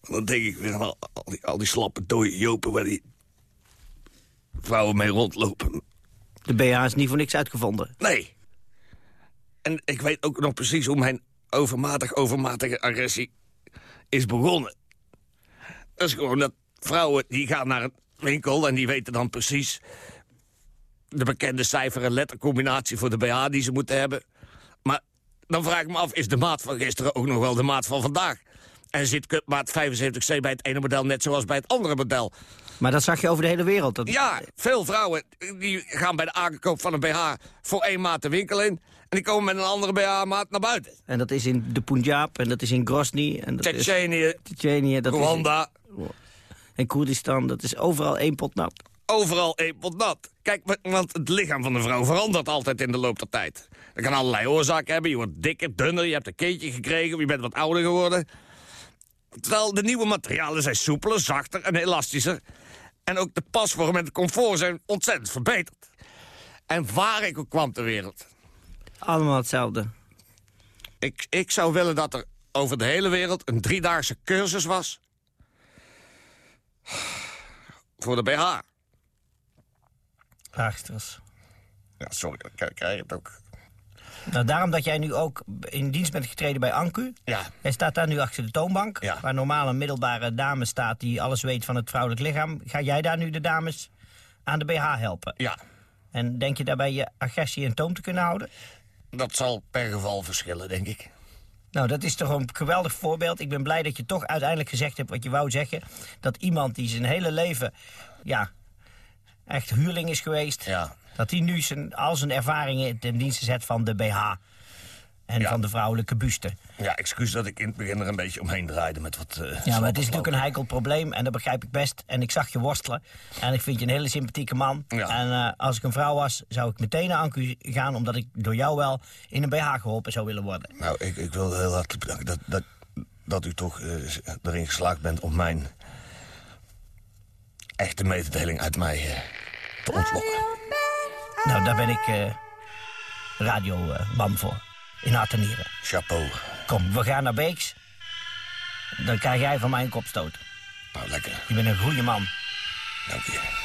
Dan denk ik weer al, al, die, al die slappe dode jopen... waar die vrouwen mee rondlopen. De BH is niet voor niks uitgevonden? Nee. En ik weet ook nog precies hoe mijn overmatig overmatige agressie is begonnen. Dat is gewoon dat vrouwen die gaan naar een winkel en die weten dan precies... de bekende cijfer- en lettercombinatie voor de BH die ze moeten hebben. Maar dan vraag ik me af, is de maat van gisteren ook nog wel de maat van vandaag? En zit maat 75C bij het ene model net zoals bij het andere model? Maar dat zag je over de hele wereld? Dat... Ja, veel vrouwen die gaan bij de aankoop van een BH voor één maat de winkel in... En die komen met een andere BH-maat naar buiten. En dat is in de Punjab en dat is in Grozny. En dat Tsjetsjenië, Tsjetsjenië Rwanda. Is en Koerdistan, dat is overal één pot nat. Overal één pot nat. Kijk, want het lichaam van de vrouw verandert altijd in de loop der tijd. Dat kan allerlei oorzaken hebben. Je wordt dikker, dunner, je hebt een kindje gekregen... je bent wat ouder geworden. Terwijl de nieuwe materialen zijn soepeler, zachter en elastischer. En ook de pasvorm en het comfort zijn ontzettend verbeterd. En waar ik ook kwam ter wereld... Allemaal hetzelfde. Ik, ik zou willen dat er over de hele wereld een driedaagse cursus was. Voor de BH. Laagsters. Ja, sorry, ik krijg het ook. Nou, daarom dat jij nu ook in dienst bent getreden bij Anku. Ja. Jij staat daar nu achter de toonbank. Ja. Waar normaal een middelbare dame staat die alles weet van het vrouwelijk lichaam. Ga jij daar nu de dames aan de BH helpen? Ja. En denk je daarbij je agressie in toom te kunnen houden? Dat zal per geval verschillen, denk ik. Nou, dat is toch een geweldig voorbeeld. Ik ben blij dat je toch uiteindelijk gezegd hebt wat je wou zeggen. Dat iemand die zijn hele leven, ja, echt huurling is geweest... Ja. dat die nu zijn, al zijn ervaringen ten dienste zet van de BH. En van de vrouwelijke buste. Ja, excuus dat ik in het begin er een beetje omheen draaide met wat... Uh, ja, maar het is natuurlijk een heikel probleem en dat begrijp ik best. En ik zag je worstelen en ik vind je een hele sympathieke man. Ja. En uh, als ik een vrouw was, zou ik meteen naar Anku gaan... omdat ik door jou wel in een BH geholpen zou willen worden. Nou, ik, ik wil heel hartelijk bedanken dat, dat, dat u toch uh, erin geslaagd bent om mijn echte mededeling uit mij te ontlokken. Nou, daar ben ik radioman voor. In hart en nieren. Chapeau. Kom, we gaan naar Beeks. Dan krijg jij van mij een kopstoot. Nou, lekker. Je bent een goede man. Dank je.